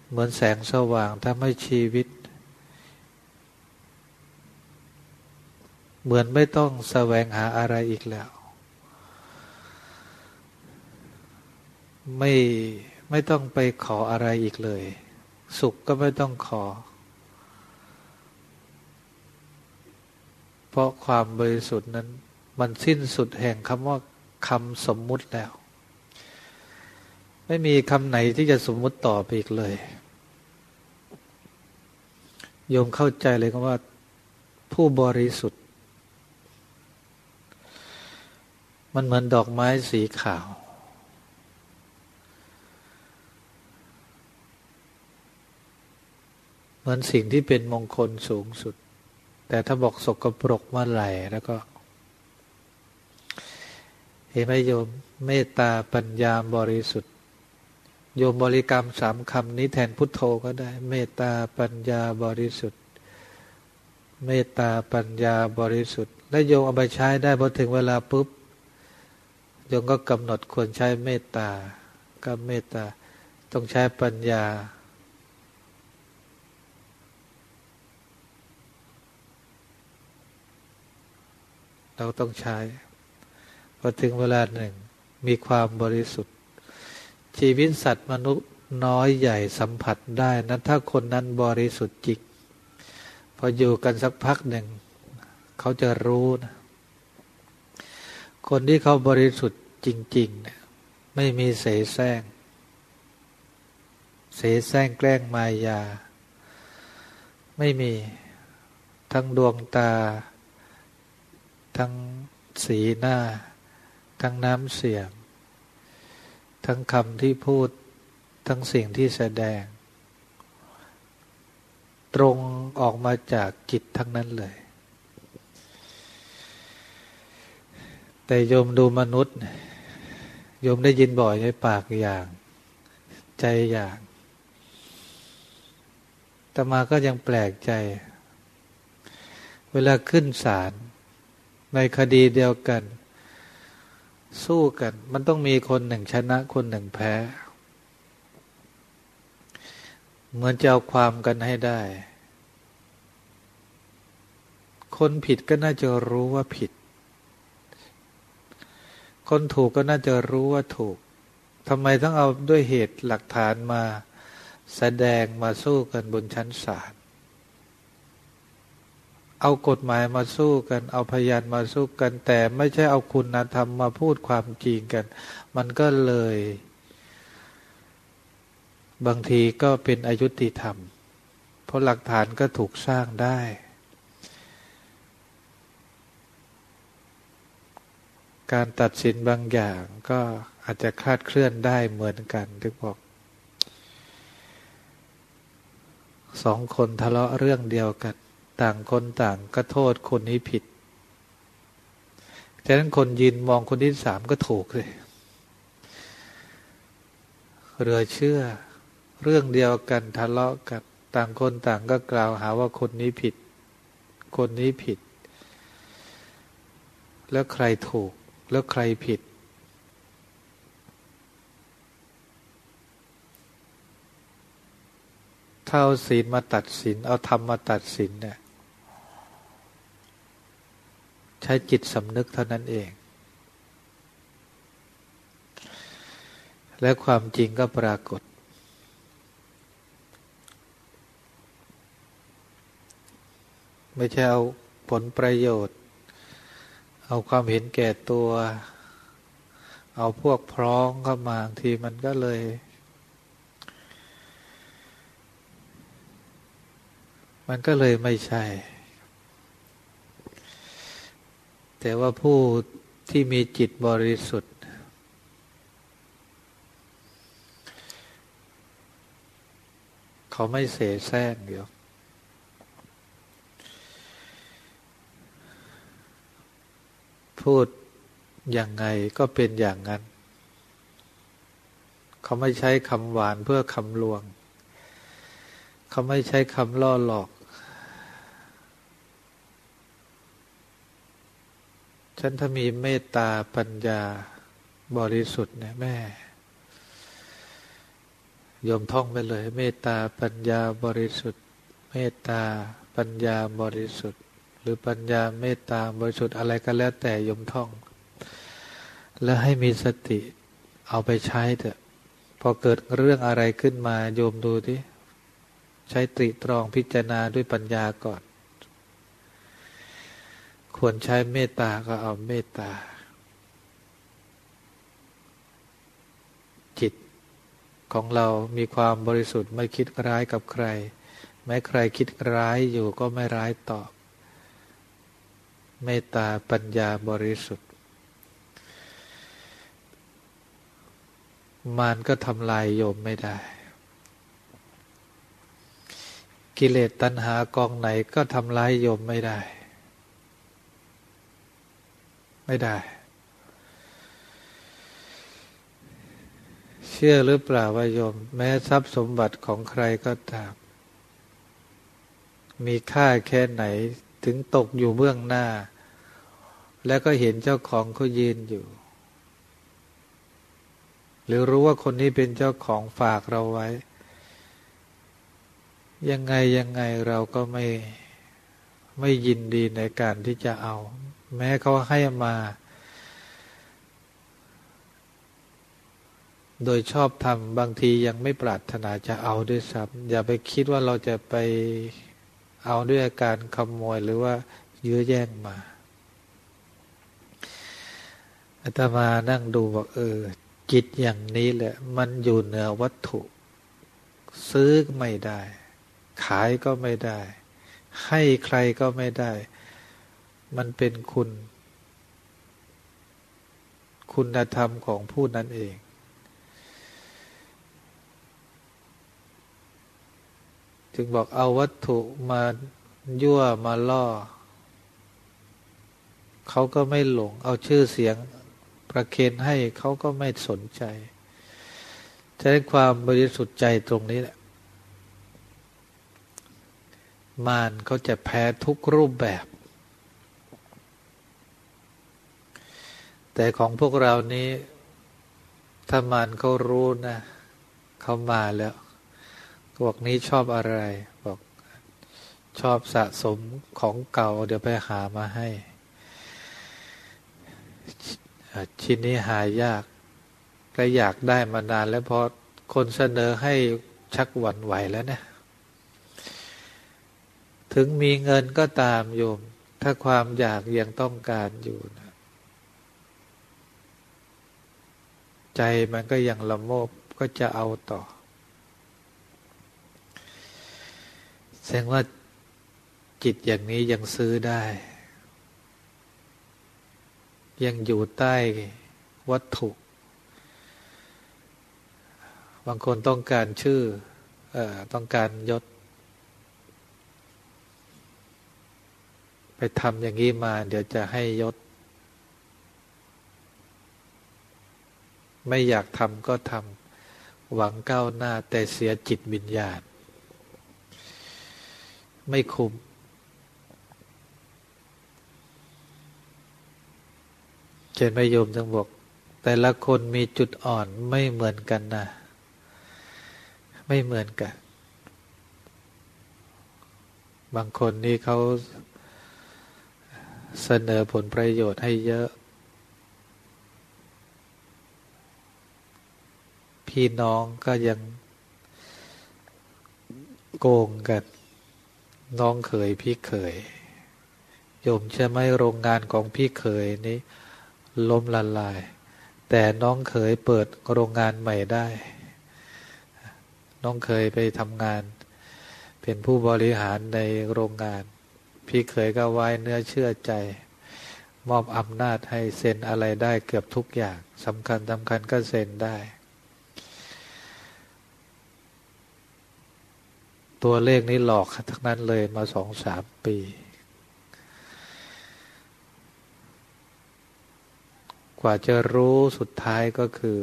เหมือนแสงสว่างทำให้ชีวิต เหมือนไม่ต้องแสวงหาอะไรอีกแล้ว ไม่ไม่ต้องไปขออะไรอีกเลย สุขก็ไม่ต้องขอ เพราะความบริสุทธิ์นั้น มันสิ้นสุดแห่งคำว่าคำสมมุติแล้ว ไม่มีคำไหนที่จะสมมุติต่อไปอีกเลย โยมเข้าใจเลยคำว่าผู้บริสุทธิ์ มันเหมือนดอกไม้สีขาว เหมือนสิ่งที่เป็นมงคลสูงสุด แต่ถ้าบอกสกปรกเมื่อไหร่แล้วก็ เห็นไหมโยมเมตตาปัญญาบริสุทธิ์ โยมบริกรรมสามคำนี้แทนพุทโธก็ได้ เมตตาปัญญาบริสุทธิ์ เมตตาปัญญาบริสุทธิ์ และโยมเอาไปใช้ได้พอถึงเวลาปุ๊บโยมก็กำหนดควรใช้เมตตาก็เมตตาต้องใช้ปัญญา เราต้องใช้พอถึงเวลาหนึ่ง มีความบริสุทธิ์ ชีวิตสัตว์มนุษย์น้อยใหญ่สัมผัสได้นะถ้าคนนั้นบริสุทธิ์จริงพออยู่กันสักพักหนึ่ง เขาจะรู้นะคนที่เขาบริสุทธิ์จริงๆเนี่ยไม่มีเสแสร้ง เสแสร้งแกล้งมายา ไม่มีทั้งดวงตา ทั้งสีหน้า ทั้งน้ำเสียง ทั้งคำที่พูด ทั้งสิ่งที่แสดง ตรงออกมาจากจิตทั้งนั้นเลย แต่โยมดูมนุษย์โยมได้ยินบ่อยในปากอย่าง ใจอย่างต่มาก็ยังแปลกใจ เวลาขึ้นศาล ในคดีเดียวกัน สู้กัน มันต้องมีคนหนึ่งชนะคนหนึ่งแพ้ เหมือนจะเอาความกันให้ได้ คนผิดก็น่าจะรู้ว่าผิด คนถูกก็น่าจะรู้ว่าถูกทำไมต้องเอาด้วยเหตุหลักฐานมา แสดงมาสู้กันบนชั้นศาล เอากฎหมายมาสู้กัน เอาพยานมาสู้กัน แต่ไม่ใช่เอาคุณธรรมมาพูดความจริงกัน มันก็เลย บางทีก็เป็นอายุติธรรม เพราะหลักฐานก็ถูกสร้างได้ การตัดสินบางอย่างก็อาจจะคลาดเคลื่อนได้เหมือนกันทึกบอกสองคนทะเลาะเรื่องเดียวกัน ต่างคนต่างก็โทษคนนี้ผิดฉะนั้นคนยินมองคนที่สามก็ถูกเลยเรือเชื่อ เรื่องเดียวกันทะเลาะกันต่างคนต่างก็กล่าวหาว่าคนนี้ผิด คนนี้ผิด แล้วใครถูก แล้วใครผิดถ้าเอาศีลมาตัดสิน เอาธรรมมาตัดสินเนี่ย ใช้จิตสำนึกเท่านั้นเอง และความจริงก็ปรากฏ ไม่ใช่เอาผลประโยชน์ เอาความเห็นแก่ตัว เอาพวกพร้องเข้ามาทีมันก็เลยมันก็เลยไม่ใช่ แต่ว่าผู้ที่มีจิตบริสุทธิ์ เขาไม่เสแสร้งเดี๋ยวพูดอย่างไงก็เป็นอย่างนั้น เขาไม่ใช้คำหวานเพื่อคำลวง เขาไม่ใช้คำล่อหลอก ฉันถ้ามีเมตตาปัญญาบริสุทธิ์เนี่ยแม่ยมท่องไปเลย เมตตาปัญญาบริสุทธิ์ เมตตาปัญญาบริสุทธิ์ หรือปัญญาเมตตาบริสุทธิ์อะไรก็แล้วแต่ยมท่อง แล้วให้มีสติเอาไปใช้เถอะพอเกิดเรื่องอะไรขึ้นมาโยมดูที่ใช้ตรีตรองพิจารณาด้วยปัญญาก่อน ควรใช้เมตตาก็เอาเมตตา จิตของเรามีความบริสุทธิ์ไม่คิดร้ายกับใคร แม้ใครคิดร้ายอยู่ก็ไม่ร้ายตอบ เมตตาปัญญาบริสุทธิ์ มานก็ทำลายโยมไม่ได้ กิเลสตัณหากองไหนก็ทำลายโยมไม่ได้ ไม่ได้ เชื่อหรือเปล่าว่าโยม แม้ทรัพย์สมบัติของใครก็ตาม มีค่าแค่ไหนถึงตกอยู่เบื้องหน้า แล้วก็เห็นเจ้าของเขายืนอยู่ หรือรู้ว่าคนนี้เป็นเจ้าของฝากเราไว้ ยังไงยังไงเราก็ไม่ ไม่ยินดีในการที่จะเอา แม้เขาให้มา โดยชอบทำบางทียังไม่ปรารถนาจะเอาด้วยซ้ำอย่าไปคิดว่าเราจะไปเอาด้วยอาการขโมยหรือว่ายื้อแย่งมาอาตมานั่งดูบอกเออ จิตอย่างนี้แหละ มันอยู่เหนือวัตถุ ซื้อไม่ได้ ขายก็ไม่ได้ ให้ใครก็ไม่ได้ มันเป็นคุณ คุณธรรมของผู้นั้นเอง จึงบอกเอาวัตถุมายั่วมาล่อ เขาก็ไม่หลง เอาชื่อเสียงประเคนให้เขาก็ไม่สนใจใช้ความบริสุทธิ์ใจตรงนี้แหละ มารเขาจะแพ้ทุกรูปแบบ แต่ของพวกเรานี้ ถ้ามารเขารู้นะเขามาแล้วบอกนี้ชอบอะไร บอกชอบสะสมของเก่า เดี๋ยวไปหามาให้ ชิ้นนี้หายากก็อยากได้มานานแล้วพอคนเสนอให้ชักหวั่นไหวแล้วเนะ ถึงมีเงินก็ตามโยม ถ้าความอยากยังต้องการอยู่นะใจมันก็ยังละโมบก็จะเอาต่อ แสดงว่าจิตอย่างนี้ยังซื้อได้ ยังอยู่ใต้วัตถุ บางคนต้องการชื่ออต้องการยศ ไปทำอย่างนี้มา เดี๋ยวจะให้ยศ ไม่อยากทำก็ทำหวังก้าวหน้า แต่เสียจิตวิญญาณ ไม่คุมเจนไม่โยมจึงบอกแต่ละคนมีจุดอ่อนไม่เหมือนกันนะ ไม่เหมือนกัน บางคนนี่เขา เสนอผลประโยชน์ให้เยอะ พี่น้องก็ยังโกงกัน น้องเคยพี่เคยโยมเชื่อไหมโรงงานของพี่เขยนี้ ล้มละลาย แต่น้องเขยเปิดโรงงานใหม่ได้ น้องเคยไปทำงาน เป็นผู้บริหารในโรงงาน พี่เขยก็ไว้เนื้อเชื่อใจ มอบอำนาจให้เซ็นอะไรได้เกือบทุกอย่างสำคัญสำคัญก็เซ็นได้ ตัวเลขนี้หลอกทั้งนั้นเลยมาสองสามปี กว่าจะรู้สุดท้ายก็คือ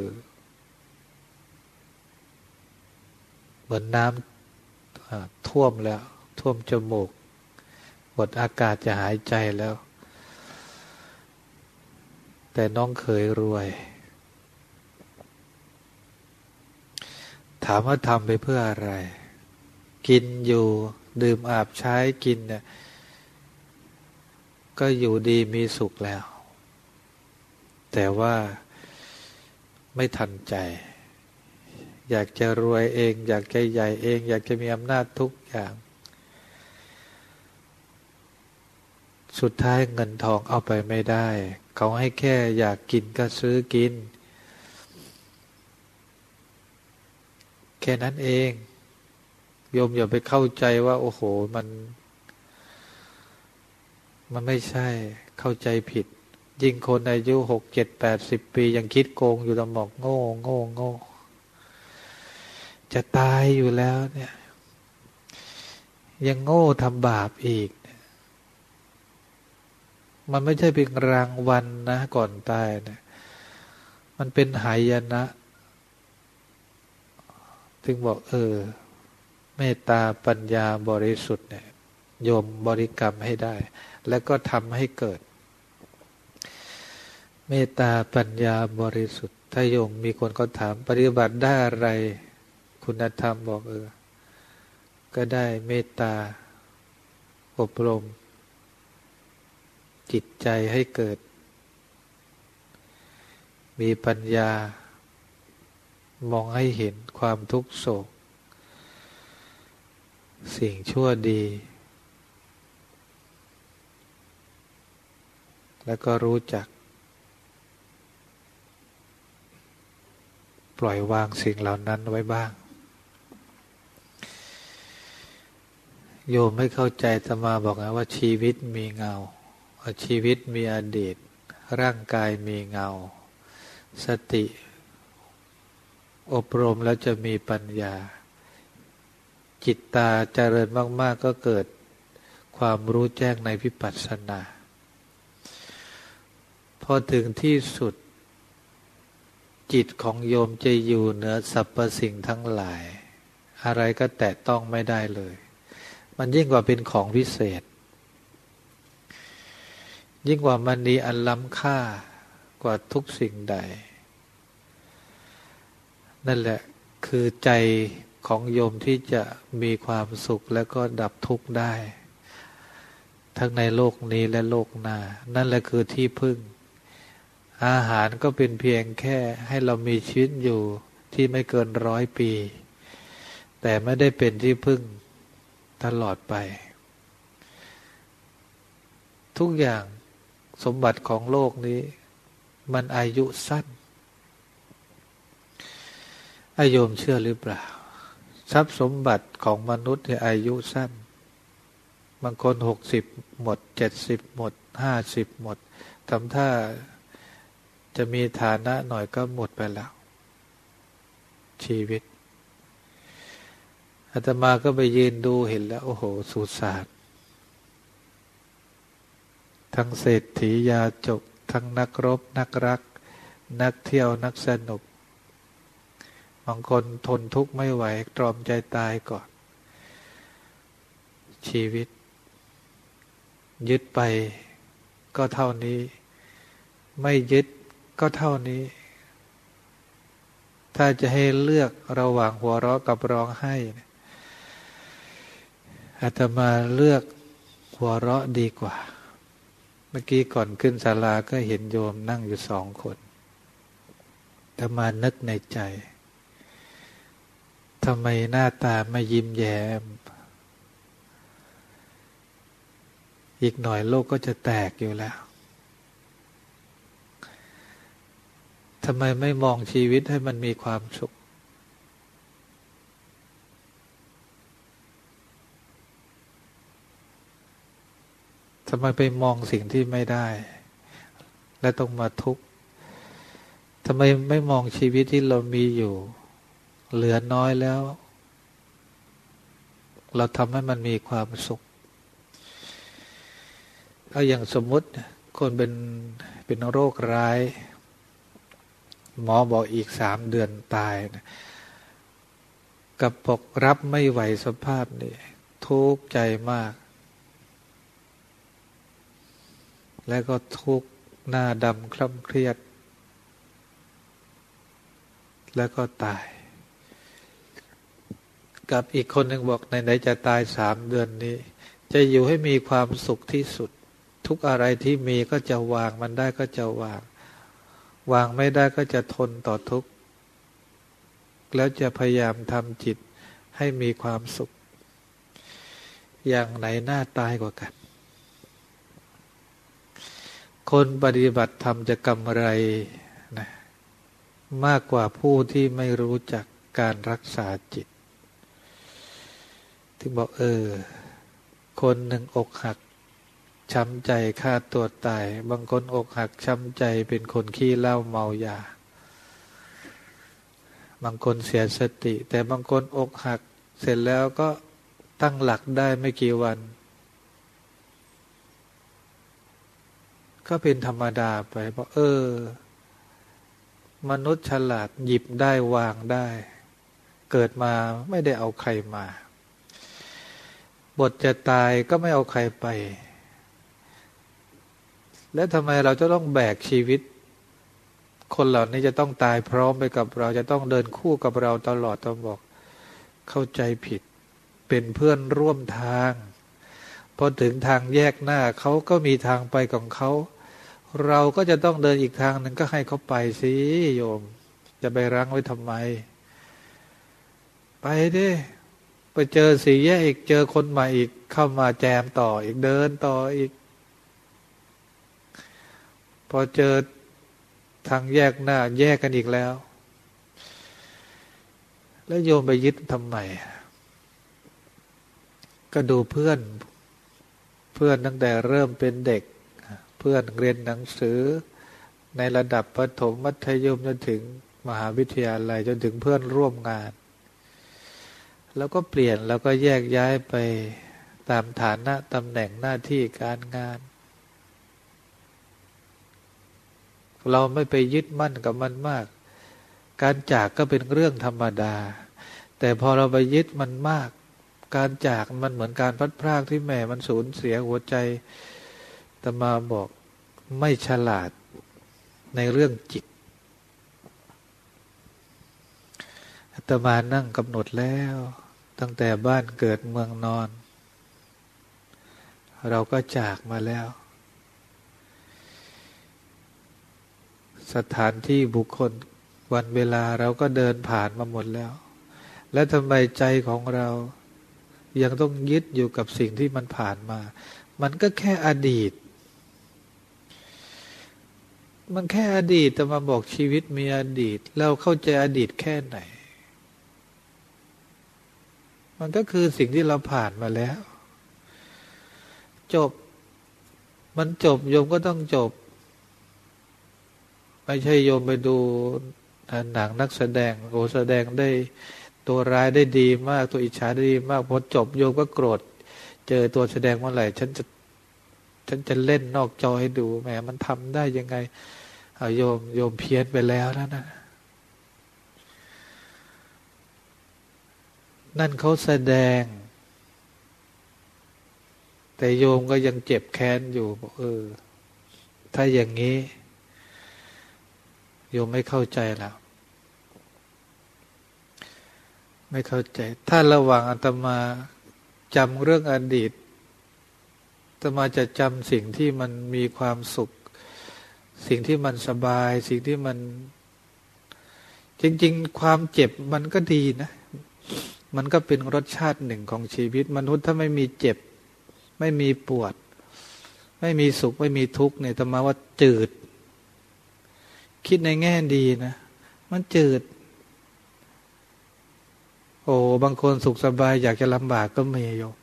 เหมือนน้ำท่วมแล้ว ท่วมจมูก หมดอากาศจะหายใจแล้ว แต่น้องเคยรวย ถามว่าทำไปเพื่ออะไร กินอยู่ดื่มอาบใช้กินเนี่ยก็อยู่ดีมีสุขแล้ว แต่ว่าไม่ทันใจ อยากจะรวยเอง อยากจะใหญ่เอง อยากจะมีอำนาจทุกอย่าง สุดท้ายเงินทองเอาไปไม่ได้ เขาให้แค่อยากกินก็ซื้อกิน แค่นั้นเองโยมอย่าไปเข้าใจว่า โอ้โหมัน มันไม่ใช่เข้าใจผิด ยิ่งคนอายุหกเจ็ดแปดสิบปี ยังคิดโกงอยู่ตะหมอกโง่โง่โง่จะตายอยู่แล้วเนี่ย ยังโง่ทำบาปอีก มันไม่ใช่เป็นรางวัลนนะก่อนตายนะมันเป็นหายนะ ถึงบอก เออ เมตตาปัญญาบริสุทธิ์เนี่ยโยมบริกรรมให้ได้ แล้วก็ทำให้เกิด เมตตาปัญญาบริสุทธิ์ ถ้าโยมมีคนก็ถามปฏิบัติได้อะไร คุณธรรมบอกเออ ก็ได้เมตตาอบรม จิตใจให้เกิด มีปัญญา มองให้เห็นความทุกโศก สิ่งชั่วดี แล้วก็รู้จัก ปล่อยวางสิ่งเหล่านั้นไว้บ้าง โยมไม่เข้าใจธรรมาบอกนะว่าชีวิตมีเงา ชีวิตมีอดีต ร่างกายมีเงา สติ อบรมแล้วจะมีปัญญา จิตตาเจริญมาก ๆ ก็เกิดความรู้แจ้งในพิปัสสนา พอถึงที่สุด จิตของโยมจะอยู่เหนือสรรพสิ่งทั้งหลาย อะไรก็แตะต้องไม่ได้เลย มันยิ่งกว่าเป็นของพิเศษ ยิ่งกว่ามันดีอันล้ำค่ากว่าทุกสิ่งใด นั่นแหละคือใจของโยมที่จะมีความสุขและก็ดับทุกข์ได้ ทั้งในโลกนี้และโลกหน้า นั่นแหละคือที่พึ่ง อาหารก็เป็นเพียงแค่ให้เรามีชีวิตอยู่ที่ไม่เกินร้อยปี แต่ไม่ได้เป็นที่พึ่งตลอดไป ทุกอย่าง สมบัติของโลกนี้ มันอายุสั้นอาโยมเชื่อหรือเปล่า ทรัพย์สมบัติของมนุษย์ที่อายุสั้น บางคนหกสิบหมดเจ็ดสิบหมดห้าสิบหมดทำท่าจะมีฐานะหน่อยก็หมดไปแล้ว ชีวิตอาตมาก็ไปยืนดูเห็นแล้ว โอ้โห สุสาน ทั้งเศรษฐียาจก ทั้งนักรบ นักรัก นักเที่ยวนักสนุกบางคนทนทุกข์ไม่ไหว ตรอมใจตายก่อน ชีวิต ยึดไปก็เท่านี้ ไม่ยึดก็เท่านี้ ถ้าจะให้เลือกระหว่างหัวเราะกับร้องไห้อาตมาเลือกหัวเราะดีกว่า มื่อกี้ก่อนขึ้นศาลาก็เห็นโยมนั่งอยู่สองคนอาตมานึกในใจทำไมหน้าตาไม่ยิ้มแย้ม อีกหน่อยโลกก็จะแตกอยู่แล้วทำไมไม่มองชีวิตให้มันมีความสุข ทำไมไปมองสิ่งที่ไม่ได้ และต้องมาทุกข์ทำไมไม่มองชีวิตที่เรามีอยู่ เหลือน้อยแล้ว เราทำให้มันมีความสุขเอาอย่างสมมติคนเป็นเป็นโรคร้าย หมอบอกอีกสามเดือนตายนะกับบอกรับไม่ไหวสภาพนี่ทุกข์ใจมาก และก็ทุกข์หน้าดำคล่ำเครียด แล้วก็ตาย กับอีกคนหนึ่งบอกไหนๆจะตายสามเดือนนี้ จะอยู่ให้มีความสุขที่สุด ทุกอะไรที่มีก็จะวางมันได้ก็จะวาง วางไม่ได้ก็จะทนต่อทุกข์ แล้วจะพยายามทำจิตให้มีความสุข อย่างไหนหน้าตายกว่ากัน คนปฏิบัติธรรมจะกำไรนะมากกว่าผู้ที่ไม่รู้จักการรักษาจิต ถึงบอกเออ คนหนึ่งอกหักช้ำใจฆ่าตัวตาย บางคนอกหักช้ำใจเป็นคนขี้เหล้าเมายา บางคนเสียสติ แต่บางคนอกหักเสร็จแล้วก็ตั้งหลักได้ไม่กี่วัน ก็เป็นธรรมดาไปเพราะเออ มนุษย์ฉลาดหยิบได้วางได้ เกิดมาไม่ได้เอาใครมา บทจะตายก็ไม่เอาใครไป แล้วทำไมเราจะต้องแบกชีวิต คนเหล่านี้จะต้องตายพร้อมไปกับเราจะต้องเดินคู่กับเราตลอดต้องบอก เข้าใจผิด เป็นเพื่อนร่วมทาง พอถึงทางแยกหน้าเขาก็มีทางไปของเขา เราก็จะต้องเดินอีกทางหนึ่งก็ให้เขาไปสิโยม จะไปรั้งไว้ทำไม ไปดิไปเจอสีแยกอีกเจอคนใหม่อีกเข้ามาแจมต่ออีกเดินต่ออีก พอเจอทางแยกหน้าแยกกันอีกแล้ว แล้วโยมไปยึดทำไมก็ดูเพื่อน พื่อนตั้งแต่เริ่มเป็นเด็ก เพื่อนเรียนหนังสือ ในระดับประถมมัธยมจนถึงมหาวิทยาลัยจนถึงเพื่อนร่วมงาน แล้วก็เปลี่ยนแล้วก็แยกย้ายไปตามฐานะตำแหน่งหน้าที่การงาน เราไม่ไปยึดมั่นกับมันมาก การจากก็เป็นเรื่องธรรมดา แต่พอเราไปยึดมันมาก การจากมันเหมือนการพัดพรากที่แม่มันสูญเสียหัวใจตมาบอกไม่ฉลาดในเรื่องจิตตมานั่งกำหนดแล้ว ตั้งแต่บ้านเกิดเมืองนอน เราก็จากมาแล้ว สถานที่บุคคลวันเวลาเราก็เดินผ่านมาหมดแล้ว แล้วทำไมใจของเรา ยังต้องยึดอยู่กับสิ่งที่มันผ่านมา มันก็แค่อดีต มันแค่อดีตแต่มาบอกชีวิตมีอดีต เราเข้าใจอดีตแค่ไหน มันก็คือสิ่งที่เราผ่านมาแล้ว จบ มันจบโยมก็ต้องจบ ไม่ใช่โยมไปดูหนังนักแสดงโอแสดงได้ ตัวร้ายได้ดีมากตัวอิจฉาได้ดีมากพอจบโยมก็โกรธ เจอตัวแสดงเมื่อไหร่ฉันจะฉันจะเล่นนอกจอให้ดูแหมมันทำได้ยังไงเอาโยมโยมเพี้ยนไปแล้วนะนะนั่นเขาแสดง แต่โยมก็ยังเจ็บแค้นอยู่บอกเออ ถ้าอย่างนี้ โยมไม่เข้าใจแล้ว ไม่เข้าใจ ถ้าระหว่างอาตมาจำเรื่องอดีตอาตมาจะจำสิ่งที่มันมีความสุข สิ่งที่มันสบาย สิ่งที่มัน จริง ๆ ความเจ็บมันก็ดีนะ มันก็เป็นรสชาติหนึ่งของชีวิต มนุษย์ถ้าไม่มีเจ็บ ไม่มีปวด ไม่มีสุขไม่มีทุกข์เนี่ยธรรมาว่าจืด คิดในแง่ดีนะ มันจืด โอ้บางคนสุขสบายอยากจะลำบากก็มีโยม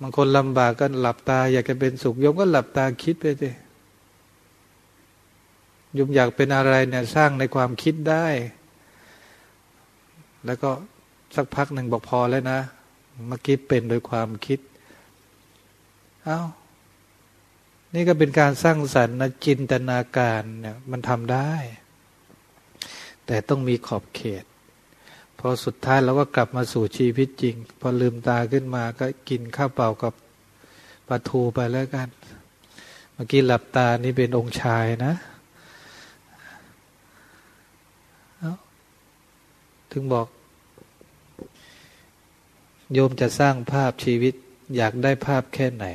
บางคนลำบากก็หลับตา อยากจะเป็นสุขโยมก็หลับตาคิดไปสิโยมอยากเป็นอะไรเนี่ยสร้างในความคิดได้ แล้วก็สักพักหนึ่งบอกพอแล้วนะเมื่อกี้เป็นโดยความคิด เอา้า นี่ก็เป็นการสร้างสรรค์นะจินตนาการเนี่ยมันทำได้ แต่ต้องมีขอบเขต พอสุดท้ายเราก็กลับมาสู่ชีวิตจริง พอลืมตาขึ้นมาก็กินข้าวเปล่ากับปลาทูไปแล้วกัน เมื่อกี้หลับตานี่เป็นองค์ชายนะ ถึงบอก โยมจะสร้างภาพชีวิตอยากได้ภาพแค่ไหน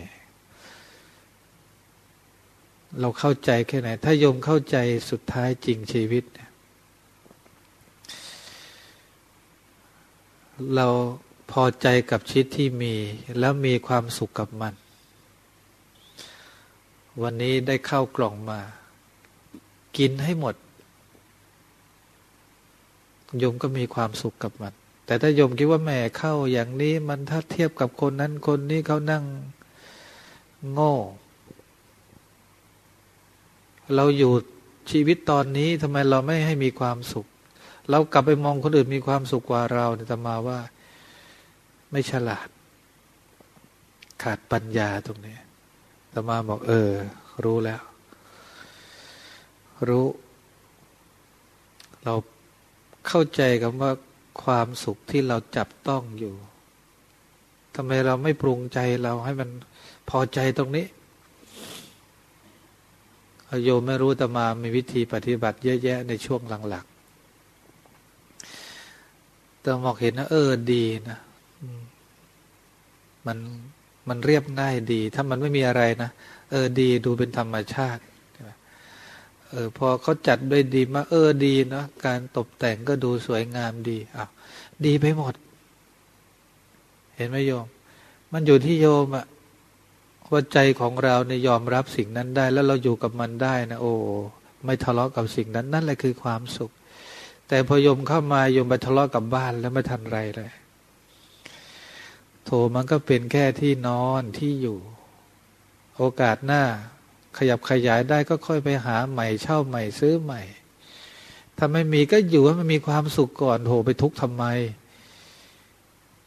เราเข้าใจแค่ไหน ถ้าโยมเข้าใจสุดท้ายจริงชีวิตเเราพอใจกับชีวิตที่มี แล้วมีความสุขกับมัน วันนี้ได้เข้ากล่องมา กินให้หมดโยมก็มีความสุขกับมัน แต่ถ้าโยมคิดว่าแม่เข้าอย่างนี้มันถ้าเทียบกับคนนั้นคนนี้เขานั่งโง่ เราอยู่ชีวิตตอนนี้ทำไมเราไม่ให้มีความสุข เรากลับไปมองคนอื่นมีความสุขกว่าเราเนี่ยตมาว่า ไม่ฉลาด ขาดปัญญาตรงนี้ตมาบอก เออ รู้แล้ว รู้ เราเข้าใจกับว่าความสุขที่เราจับต้องอยู่ทำไมเราไม่ปรุงใจเราให้มันพอใจตรงนี้โยมไม่รู้แต่มามีวิธีปฏิบัติเยอะแยะในช่วงหลัง แต่บอกเห็นนะเออดีนะมันมันเรียบง่ายดี ถ้ามันไม่มีอะไรนะเออดีดูเป็นธรรมชาติเออพอเขาจัดด้วยดีมาเออดีนะการตกแต่งก็ดูสวยงามดีอ้าวดีไปหมด เห็นไหมโยม มันอยู่ที่โยมอะว่าใจของเราเนี่ยยอมรับสิ่งนั้นได้ แล้วเราอยู่กับมันได้นะโอ้ไม่ทะเลาะกับสิ่งนั้นนั่นแหละคือความสุข แต่พอยมเข้ามายมไปทะเลาะกับบ้านแล้วไม่ทันไรเลย โถมันก็เป็นแค่ที่นอนที่อยู่ โอกาสหน้า ขยับขยายได้ก็ค่อยไปหาใหม่เช่าใหม่ซื้อใหม่ ถ้าไม่มีก็อยู่ให้มันมีความสุขก่อนโถไปทุกข์ทำไม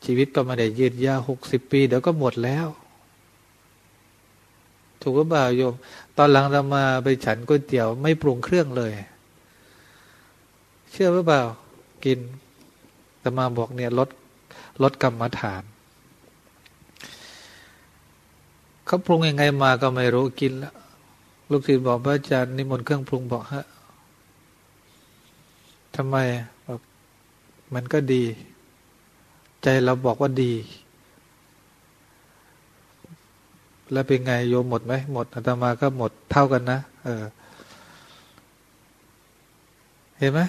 ชีวิตก็มาได้ยืดยาวหกสิบปี เดี๋ยวก็หมดแล้วถูกหรือเปล่าโยม ตอนหลังเรามาไปฉันก๋วยเตี๋ยวไม่ปรุงเครื่องเลย เชื่อหรือเปล่า กินแต่มาบอกเนี่ยลดลดกรรมฐานเขาปรุงยังไงมาก็ไม่รู้กินล้วลูกศิษย์บอกพระอาจารย์นิมนต์เครื่องปรุงบอกฮะทำไมบอกมันก็ดี ใจเราบอกว่าดี แล้วเป็นไงโยมหมดไหมหมดอาตมาก็หมดเท่ากันนะเออ เห็นไหม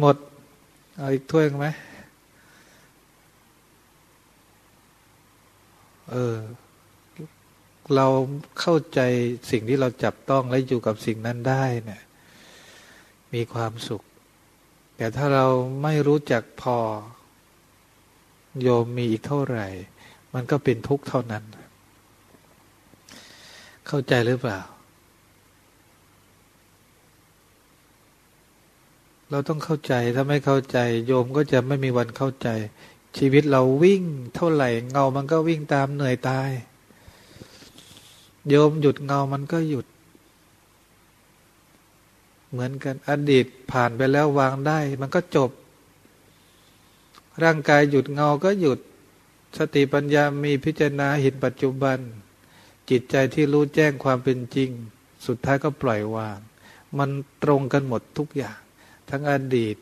หมด เอาอีกถ้วยไหมเออ เราเข้าใจสิ่งที่เราจับต้องและอยู่กับสิ่งนั้นได้เนี่ย มีความสุข แต่ถ้าเราไม่รู้จักพอ โยมมีอีกเท่าไหร่ มันก็เป็นทุกข์เท่านั้น เข้าใจหรือเปล่า เราต้องเข้าใจถ้าไม่เข้าใจ โยมก็จะไม่มีวันเข้าใจ ชีวิตเราวิ่งเท่าไหร่เงามันก็วิ่งตามเหนื่อยตาย โยมหยุดเงามันก็หยุด เหมือนกันอดีตผ่านไปแล้ววางได้ มันก็จบ ร่างกายหยุดเงาก็หยุด สติปัญญามีพิจารณาเห็นปัจจุบัน จิตใจที่รู้แจ้งความเป็นจริง สุดท้ายก็ปล่อยวาง มันตรงกันหมดทุกอย่าง ทั้งอดีต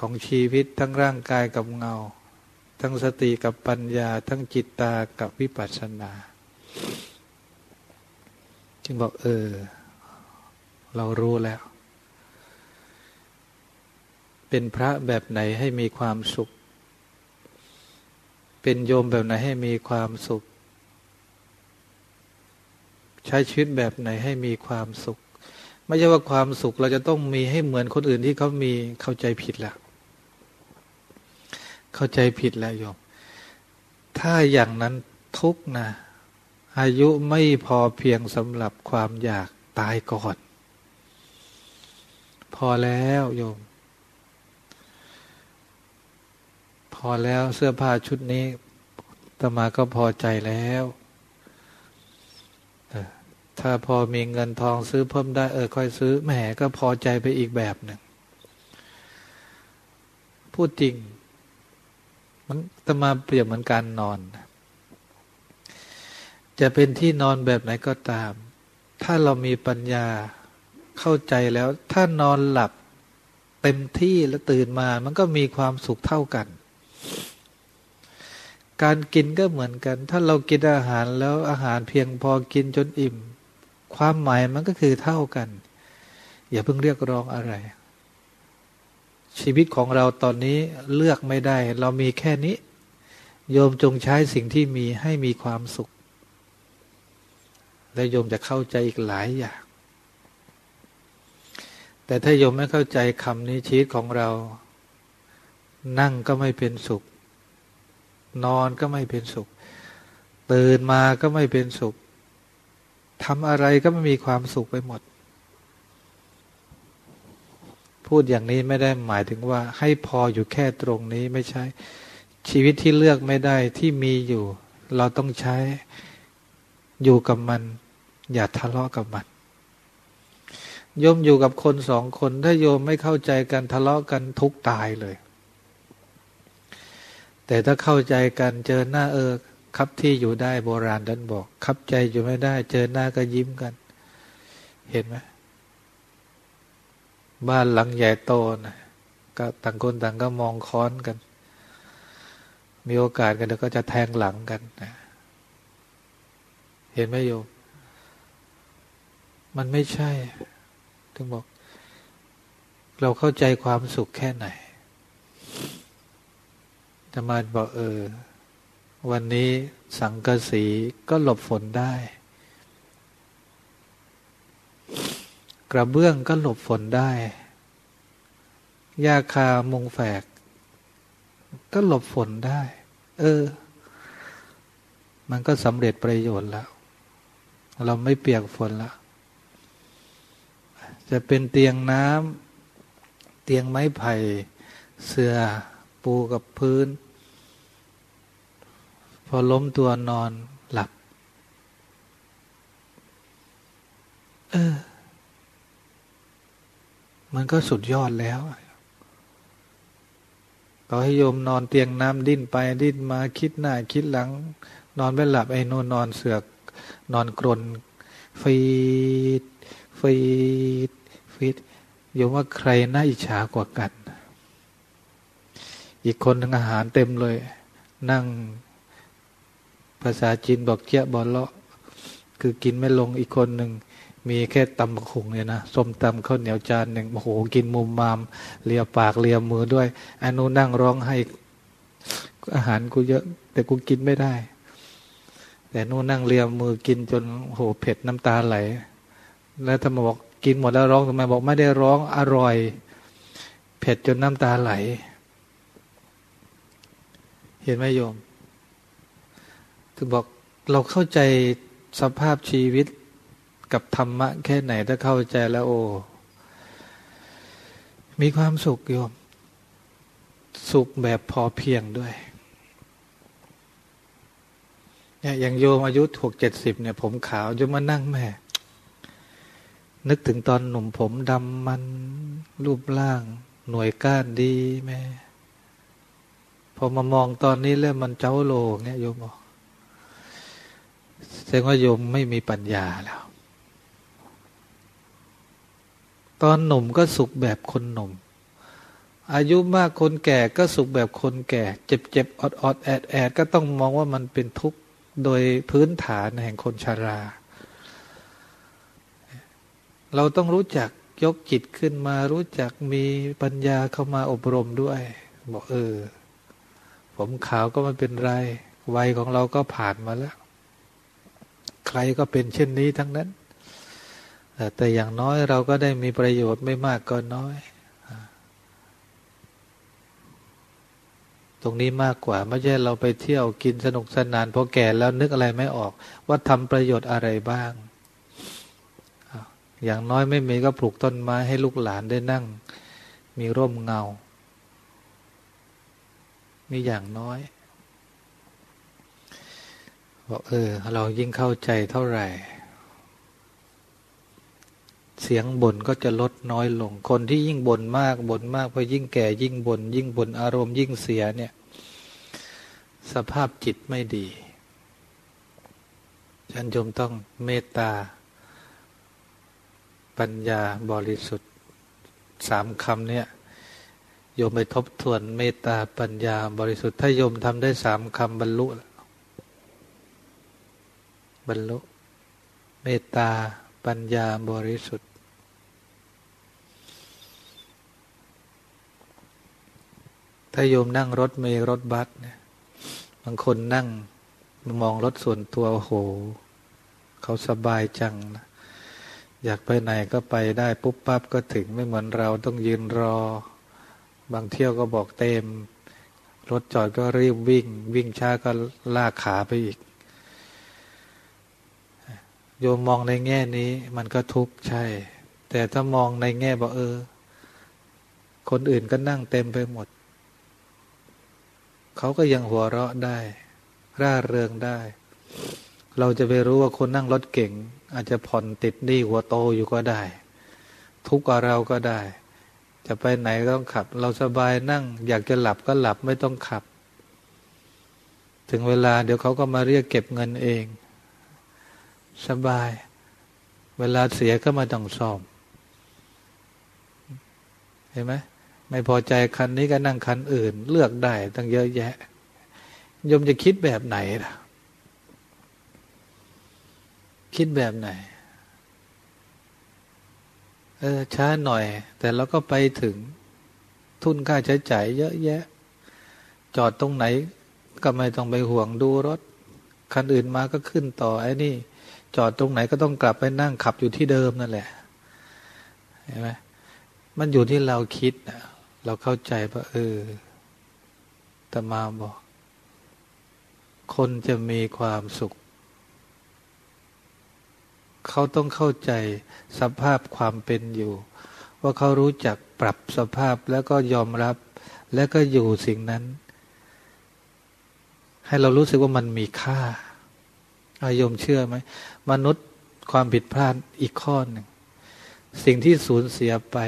ของชีวิตทั้งร่างกายกับเงา ทั้งสติกับปัญญา ทั้งจิตตากับวิปัสสนา จึงบอกเออ เรารู้แล้ว เป็นพระแบบไหนให้มีความสุข เป็นโยมแบบไหนให้มีความสุขใช้ชีวิตแบบไหนให้มีความสุข ไม่ใช่ว่าความสุขเราจะต้องมีให้เหมือนคนอื่นที่เขามีเข้าใจผิดแล้วเข้าใจผิดแล้วโยม ถ้าอย่างนั้นทุกนะ อายุไม่พอเพียงสำหรับความอยากตายก่อน พอแล้วโยม พอแล้วเสื้อผ้าชุดนี้ตมาก็พอใจแล้ว ถ้าพอมีเงินทองซื้อเพิ่มได้เออค่อยซื้อแหมก็พอใจไปอีกแบบหนึ่งพูดจริง มันตมาเปรียบเหมือนการนอน จะเป็นที่นอนแบบไหนก็ตาม ถ้าเรามีปัญญาเข้าใจแล้ว ถ้านอนหลับเต็มที่แล้วตื่นมา มันก็มีความสุขเท่ากัน การกินก็เหมือนกัน ถ้าเรากินอาหารแล้วอาหารเพียงพอกินจนอิ่ม ความหมายมันก็คือเท่ากัน อย่าเพิ่งเรียกร้องอะไร ชีวิตของเราตอนนี้เลือกไม่ได้ เรามีแค่นี้ โยมจงใช้สิ่งที่มีให้มีความสุข และโยมจะเข้าใจอีกหลายอย่าง แต่ถ้าโยมไม่เข้าใจคำนี้ชีวิตของเรา นั่งก็ไม่เป็นสุข นอนก็ไม่เป็นสุข ตื่นมาก็ไม่เป็นสุข ทำอะไรก็ไม่มีความสุขไปหมด พูดอย่างนี้ไม่ได้หมายถึงว่า ให้พออยู่แค่ตรงนี้ไม่ใช่ ชีวิตที่เลือกไม่ได้ที่มีอยู่ เราต้องใช้อยู่กับมัน อย่าทะเลาะกับมันโยมอยู่กับคนสองคนถ้าโยมไม่เข้าใจกันทะเลาะกันทุกตายเลย แต่ถ้าเข้าใจกันเจอหน้าเออ ครับที่อยู่ได้โบราณดันบอก ครับใจอยู่ไม่ได้ เจอหน้าก็ยิ้มกัน เห็นไหมบ้านหลังใหญ่โตนะก็ต่างคนต่างก็มองค้อนกัน มีโอกาสกันเดี๋ยวก็จะแทงหลังกันนะเห็นไหมโยมมันไม่ใช่ ถึงบอก เราเข้าใจความสุขแค่ไหนธรรมาบอกเออ วันนี้สังกสีก็หลบฝนได้ กระเบื้องก็หลบฝนได้หญ้าคามุงแฝก ก็หลบฝนได้ เออ มันก็สำเร็จประโยชน์แล้ว เราไม่เปียกฝนแล้วจะเป็นเตียงน้ำเตียงไม้ไผ่ เสือปูกับพื้น พอล้มตัวนอนหลับ เออ มันก็สุดยอดแล้วต่อให้โยมนอนเตียงน้ำดิ้นไปดิ้นมาคิดหน้าคิดหลัง นอนไม่หลับไอ้นอนนอนเสือก นอนกรนฟีดฟีดฟีดโยมว่าใครน่าอิจฉากว่ากัน อีกคนหนึ่งอาหารเต็มเลย นั่ง ภาษาจีนบอกเจี๊ยบอลเลาะ คือกินไม่ลงอีกคนหนึ่ง มีแค่ตำบักหุงเนี่ยนะส้มตำข้าวเหนียวจานหนึ่งโอ้โหกินมุมมามเลียปากเลียมือด้วยอนุนั่งร้องให้อาหารกูเยอะ แต่กูกินไม่ได้ แต่นู่นนั่งเลียมือกินจนโหเผ็ดน้ำตาไหล แล้วทำไมบอกกินหมดแล้วร้องทำไมบอกไม่ได้ร้องอร่อย เผ็ดจนน้ำตาไหล เห็นไหมโยม คือบอกเราเข้าใจสภาพชีวิตกับธรรมะแค่ไหนถ้าเข้าใจแล้วโอ้มีความสุขโยม สุขแบบพอเพียงด้วยเนี่ยอย่างโยมอายุหกเจ็ดสิบเนี่ย ผมขาวจะมานั่งแม่นึกถึงตอนหนุ่มผมดำมันรูปร่าง หน่วยก้านดีแม่พอมามองตอนนี้แล้วมันเจ้าโลเนี่ยโยมบอก แสดงว่าโยมไม่มีปัญญาแล้ว ตอนหนุ่มก็สุขแบบคนหนุ่ม อายุมากคนแก่ก็สุขแบบคนแก่ เจ็บเจ็บอดอดแอดแอดก็ต้องมองว่ามันเป็นทุกข์โดยพื้นฐานแห่งคนชารา เราต้องรู้จักยกจิตขึ้นมารู้จักมีปัญญาเข้ามาอบรมด้วย บอกเออ ผมขาวก็ไม่เป็นไร วัยของเราก็ผ่านมาแล้ว ใครก็เป็นเช่นนี้ทั้งนั้น แต่อย่างน้อยเราก็ได้มีประโยชน์ไม่มากก็น้อย ตรงนี้มากกว่า ไม่ใช่เราไปเที่ยวกินสนุกสนานพอแก่แล้วนึกอะไรไม่ออก ว่าทำประโยชน์อะไรบ้าง อย่างน้อยไม่มีก็ปลูกต้นไม้ให้ลูกหลานได้นั่ง มีร่มเงา มีอย่างน้อย บอกเออ เรายิ่งเข้าใจเท่าไหร่ เสียงบ่นก็จะลดน้อยลง คนที่ยิ่งบ่นมากบ่นมากพอยิ่งแก่ยิ่งบน่นยิ่งบ่นอารมณ์ยิ่งเสียเนี่ย สภาพจิตไม่ดีฉันยมต้องเมตตา ปัญญาบริสุทธิ์สามคำเนี่ยโยมไปทบทวนเมตตาปัญญาบริสุทธิ์ถ้าโยมทำได้สามคำบรรลุ บรรลุ เมตตาปัญญาบริสุทธิ์ ถ้าโยมนั่งรถเมล์รถบัสเนี่ยบางคนนั่งมองรถส่วนตัวโห เขาสบายจังนะอยากไปไหนก็ไปได้ปุ๊บปั๊บก็ถึงไม่เหมือนเราต้องยืนรอ บางเที่ยวก็บอกเต็ม รถจอดก็รีบวิ่ง วิ่งช้าก็ลากขาไปอีก โยมมองในแง่นี้มันก็ทุกข์ใช่ แต่ถ้ามองในแง่บอกเออ คนอื่นก็นั่งเต็มไปหมด เขาก็ยังหัวเราะได้ ร่าเริงได้ เราจะไปรู้ว่าคนนั่งรถเก่ง อาจจะผ่อนติดหนี้หัวโตอยู่ก็ได้ ทุกข์กับเราก็ได้ จะไปไหนก็ต้องขับ เราสบายนั่ง อยากจะหลับก็หลับไม่ต้องขับ ถึงเวลาเดี๋ยวเขาก็มาเรียกเก็บเงินเอง สบาย เวลาเสียก็มาต้องซ่อม เห็นไหมไม่พอใจคันนี้ก็นั่งคันอื่น เลือกได้ตั้งเยอะแยะยมจะคิดแบบไหนล่ะ คิดแบบไหน เออ ช้าหน่อย แต่เราก็ไปถึงทุนค่าใช้จ่ายเยอะแยะ จอดตรงไหน ก็ไม่ต้องไปห่วงดูรถ คันอื่นมาก็ขึ้นต่อไอ้นี่ จอดตรงไหนก็ต้องกลับไปนั่งขับอยู่ที่เดิมนั่นแหละเห็นไหมมันอยู่ที่เราคิดนะเราเข้าใจว่าเออตมาบอก คนจะมีความสุข เขาต้องเข้าใจสภาพความเป็นอยู่ ว่าเขารู้จักปรับสภาพแล้วก็ยอมรับ แล้วก็อยู่สิ่งนั้น ให้เรารู้สึกว่ามันมีค่า อายมเชื่อไหมมนุษย์ความผิดพลาดอีกข้อหนึ่ง สิ่งที่สูญเสียไป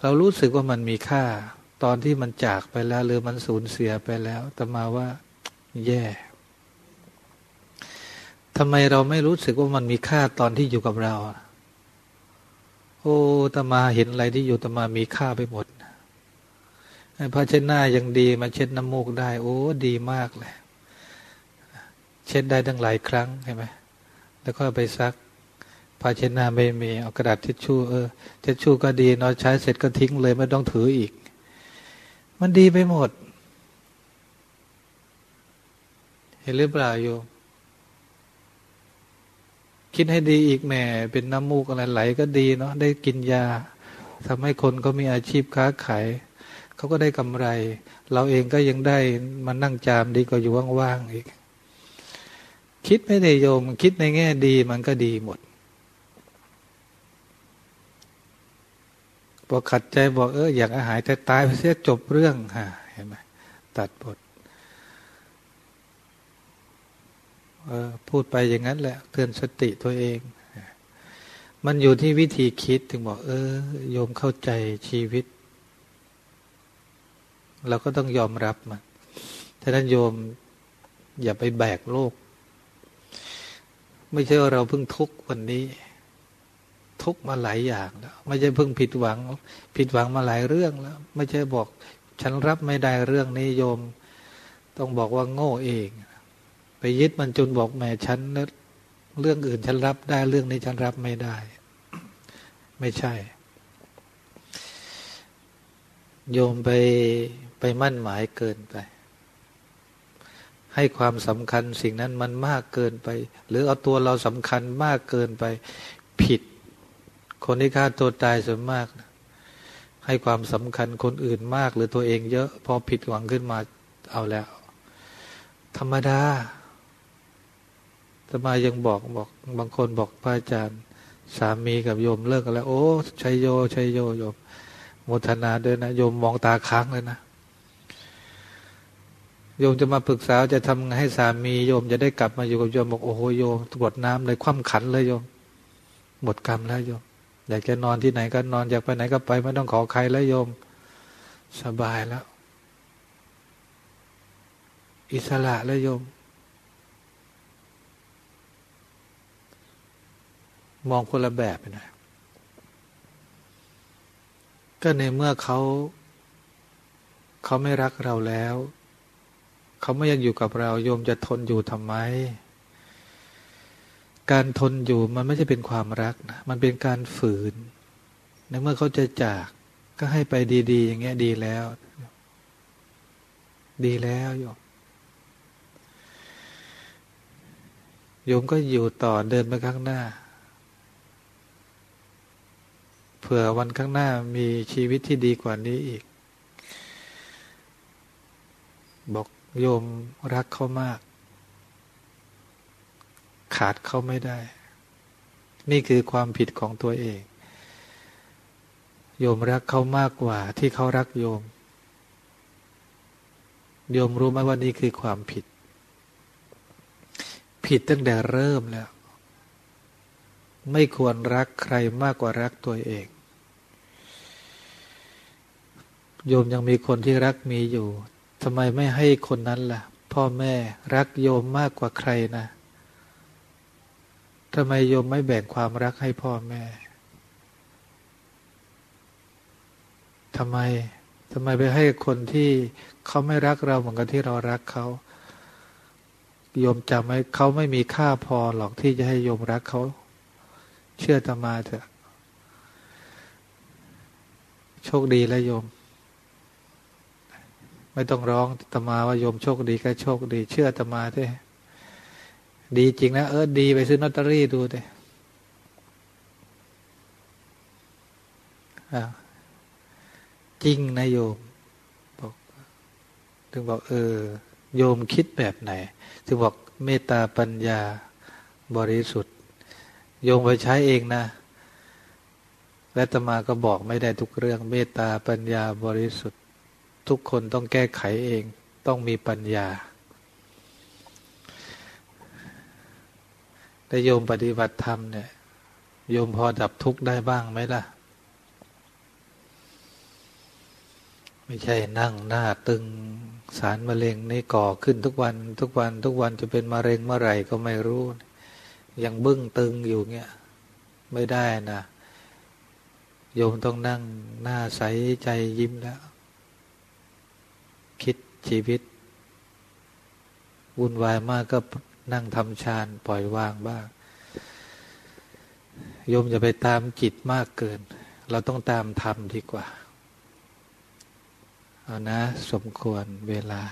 เรารู้สึกว่ามันมีค่า ตอนที่มันจากไปแล้ว หรือมันสูญเสียไปแล้วแต่มาว่า แย่ทำไมเราไม่รู้สึกว่ามันมีค่าตอนที่อยู่กับเรา โอ้ตมาเห็นอะไรที่อยู่ตมามีค่าไปหมดผ้าเช็ดหน้ายังดีมาเช็ดน้ำมูกได้ โอ้ ดีมากเลย เช็ดได้ตั้งหลายครั้งใช่ไหมแล้วก็ไปซักผ้าเช็ดหน้าไม่มีเอากระดาษทิชชู่เออทิชชู่ก็ดีนอนใช้เสร็จก็ทิ้งเลยไม่ต้องถืออีก มันดีไปหมด เห็นหรือเปล่าโยมคิดให้ดีอีกแหมเป็นน้ำมูกอะไรไหลก็ดีเนาะได้กินยาทำให้คนเขามีอาชีพค้าขายเขาก็ได้กำไร เราเองก็ยังได้มานั่งจามดีกว่าอยู่ว่างๆอีก คิดไม่ได้โยม คิดในแง่ดีมันก็ดีหมดพอขัดใจบอกเอออยากอาหารแต่ตายไปเสียจบเรื่องฮะเห็นไหมตัดบทพูดไปอย่างนั้นแหละเตือนสติตัวเอง มันอยู่ที่วิธีคิดถึงบอก เออ โยมเข้าใจชีวิต เราก็ต้องยอมรับมันฉะนั้นโยมอย่าไปแบกโลก ไม่ใช่ว่าเราเพิ่งทุกข์วันนี้ ทุกข์มาหลายอย่างแล้วไม่ใช่เพิ่งผิดหวัง ผิดหวังมาหลายเรื่องแล้ว ไม่ใช่บอก ฉันรับไม่ได้เรื่องนี้โยม ต้องบอกว่าโง่เอง ไปยึดมันจนบอกแม่ฉันเรื่องอื่นฉันรับได้เรื่องนี้ฉันรับไม่ได้ ไม่ใช่ โยมไปไปมั่นหมายเกินไป ให้ความสำคัญสิ่งนั้นมันมากเกินไป หรือเอาตัวเราสำคัญมากเกินไปผิด คนที่ฆ่าตัวตายส่วนมากนะให้ความสำคัญคนอื่นมาก หรือตัวเองเยอะ พอผิดหวังขึ้นมาเอาแล้ว ธรรมดาสมายังบอกบอก บางคนบอกพระอาจารย์ สามีกับโยมเลิกกันแล้ว โอ้ชัยโยชัยโยโยมโมทนาด้วยนะโยมมองตาค้างเลยนะ โยมจะมาปรึกษาจะทำไงให้สามีโยมจะได้กลับมาอยู่กับโยมบอกโอ้โหโยมตรวจน้ำเลยคว่ำขันเลยโยมหมดกรรมแล้วโยมอยากจะนอนที่ไหนก็นอนอยากไปไหนก็ไปไม่ต้องขอใครแล้วโยม สบายแล้ว อิสระแล้วโยม มองคนละแบบไปหน่อยก็ในเมื่อเขา เขาไม่รักเราแล้ว เขาไม่ยังอยู่กับเราโยมจะทนอยู่ทำไม การทนอยู่มันไม่ใช่เป็นความรักนะมันเป็นการฝืนในเมื่อเขาจะจากก็ให้ไปดี ๆ อย่างเงี้ยดีแล้ว ดีแล้วโยมโยมก็อยู่ต่อเดินไปข้างหน้า เผื่อวันข้างหน้ามีชีวิตที่ดีกว่านี้อีก บอก โยมรักเขามาก ขาดเขาไม่ได้ นี่คือความผิดของตัวเอง โยมรักเขามากกว่าที่เขารักโยม โยมรู้ไหมว่านี่คือความผิด ผิดตั้งแต่เริ่มแล้ว ไม่ควรรักใครมากกว่ารักตัวเองโยมยังมีคนที่รักมีอยู่ ทำไมไม่ให้คนนั้นละ่ะ พ่อแม่รักโยมมากกว่าใครนะทำไมโยมไม่แบ่งความรักให้พ่อแม่ทำไมทำไมไปให้คนที่เขาไม่รักเราเหมือนกับที่เรารักเขาโยมจำไหมเขาไม่มีค่าพอหรอกที่จะให้โยมรักเขา เชื่อตมาเถอะ โชคดีแล้วโยม ไม่ต้องร้องตมาว่าโยมโชคดีก็โชคดี เชื่อตมาเด้ดีจริงนะเออดีไปซื้อนอตเตอรี่ดูเด้จริงนะโยมบอกถึงบอก เออ โยมคิดแบบไหน ถึงบอกเมตตาปัญญาบริสุทธิ์ โยมไปใช้เองนะ และตมาก็บอกไม่ได้ทุกเรื่อง เมตตาปัญญาบริสุทธิ์ ทุกคนต้องแก้ไขเอง ต้องมีปัญญาแต่โยมปฏิบัติธรรมเนี่ย โยมพอดับทุกข์ได้บ้างไหมล่ะ ไม่ใช่นั่งหน้าตึงสารมะเร็งนี่ก่อขึ้นทุกวัน ทุกวัน ทุกวันจะเป็นมะเร็งเมื่อไหร่ก็ไม่รู้ ยังบึ้งตึงอยู่เงี้ยไม่ได้นะโยมต้องนั่งหน้าใสใจยิ้มแล้ว คิดชีวิตวุ่นวายมากก็นั่งทำฌานปล่อยวางบ้างโยมจะไปตามจิตมากเกิน เราต้องตามธรรมดีกว่า เอานะ สมควรเวลา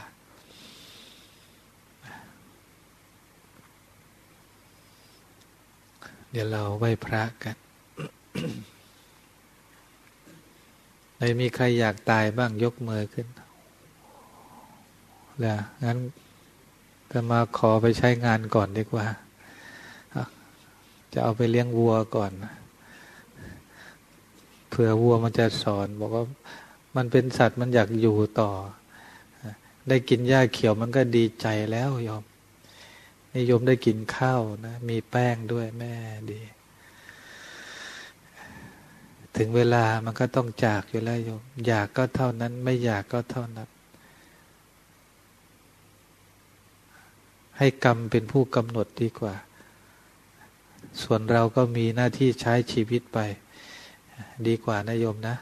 เดี๋ยวเราไหว้พระกันไม่มีใครอยากตายบ้างยกมือขึ้น แล้วงั้นจะมาขอไปใช้งานก่อนดีกว่า จะเอาไปเลี้ยงวัวก่อนเผื่อวัวมันจะสอน บอกว่ามันเป็นสัตว์มันอยากอยู่ต่อ ได้กินหญ้าเขียวมันก็ดีใจแล้วโยมนิยมได้กินข้าวนะ มีแป้งด้วยแม่ดี ถึงเวลามันก็ต้องจากอยู่แล้วโยม อยากก็เท่านั้น ไม่อยากก็เท่านั้น ให้กรรมเป็นผู้กำหนดดีกว่า ส่วนเราก็มีหน้าที่ใช้ชีวิตไป ดีกว่านะโยมนะ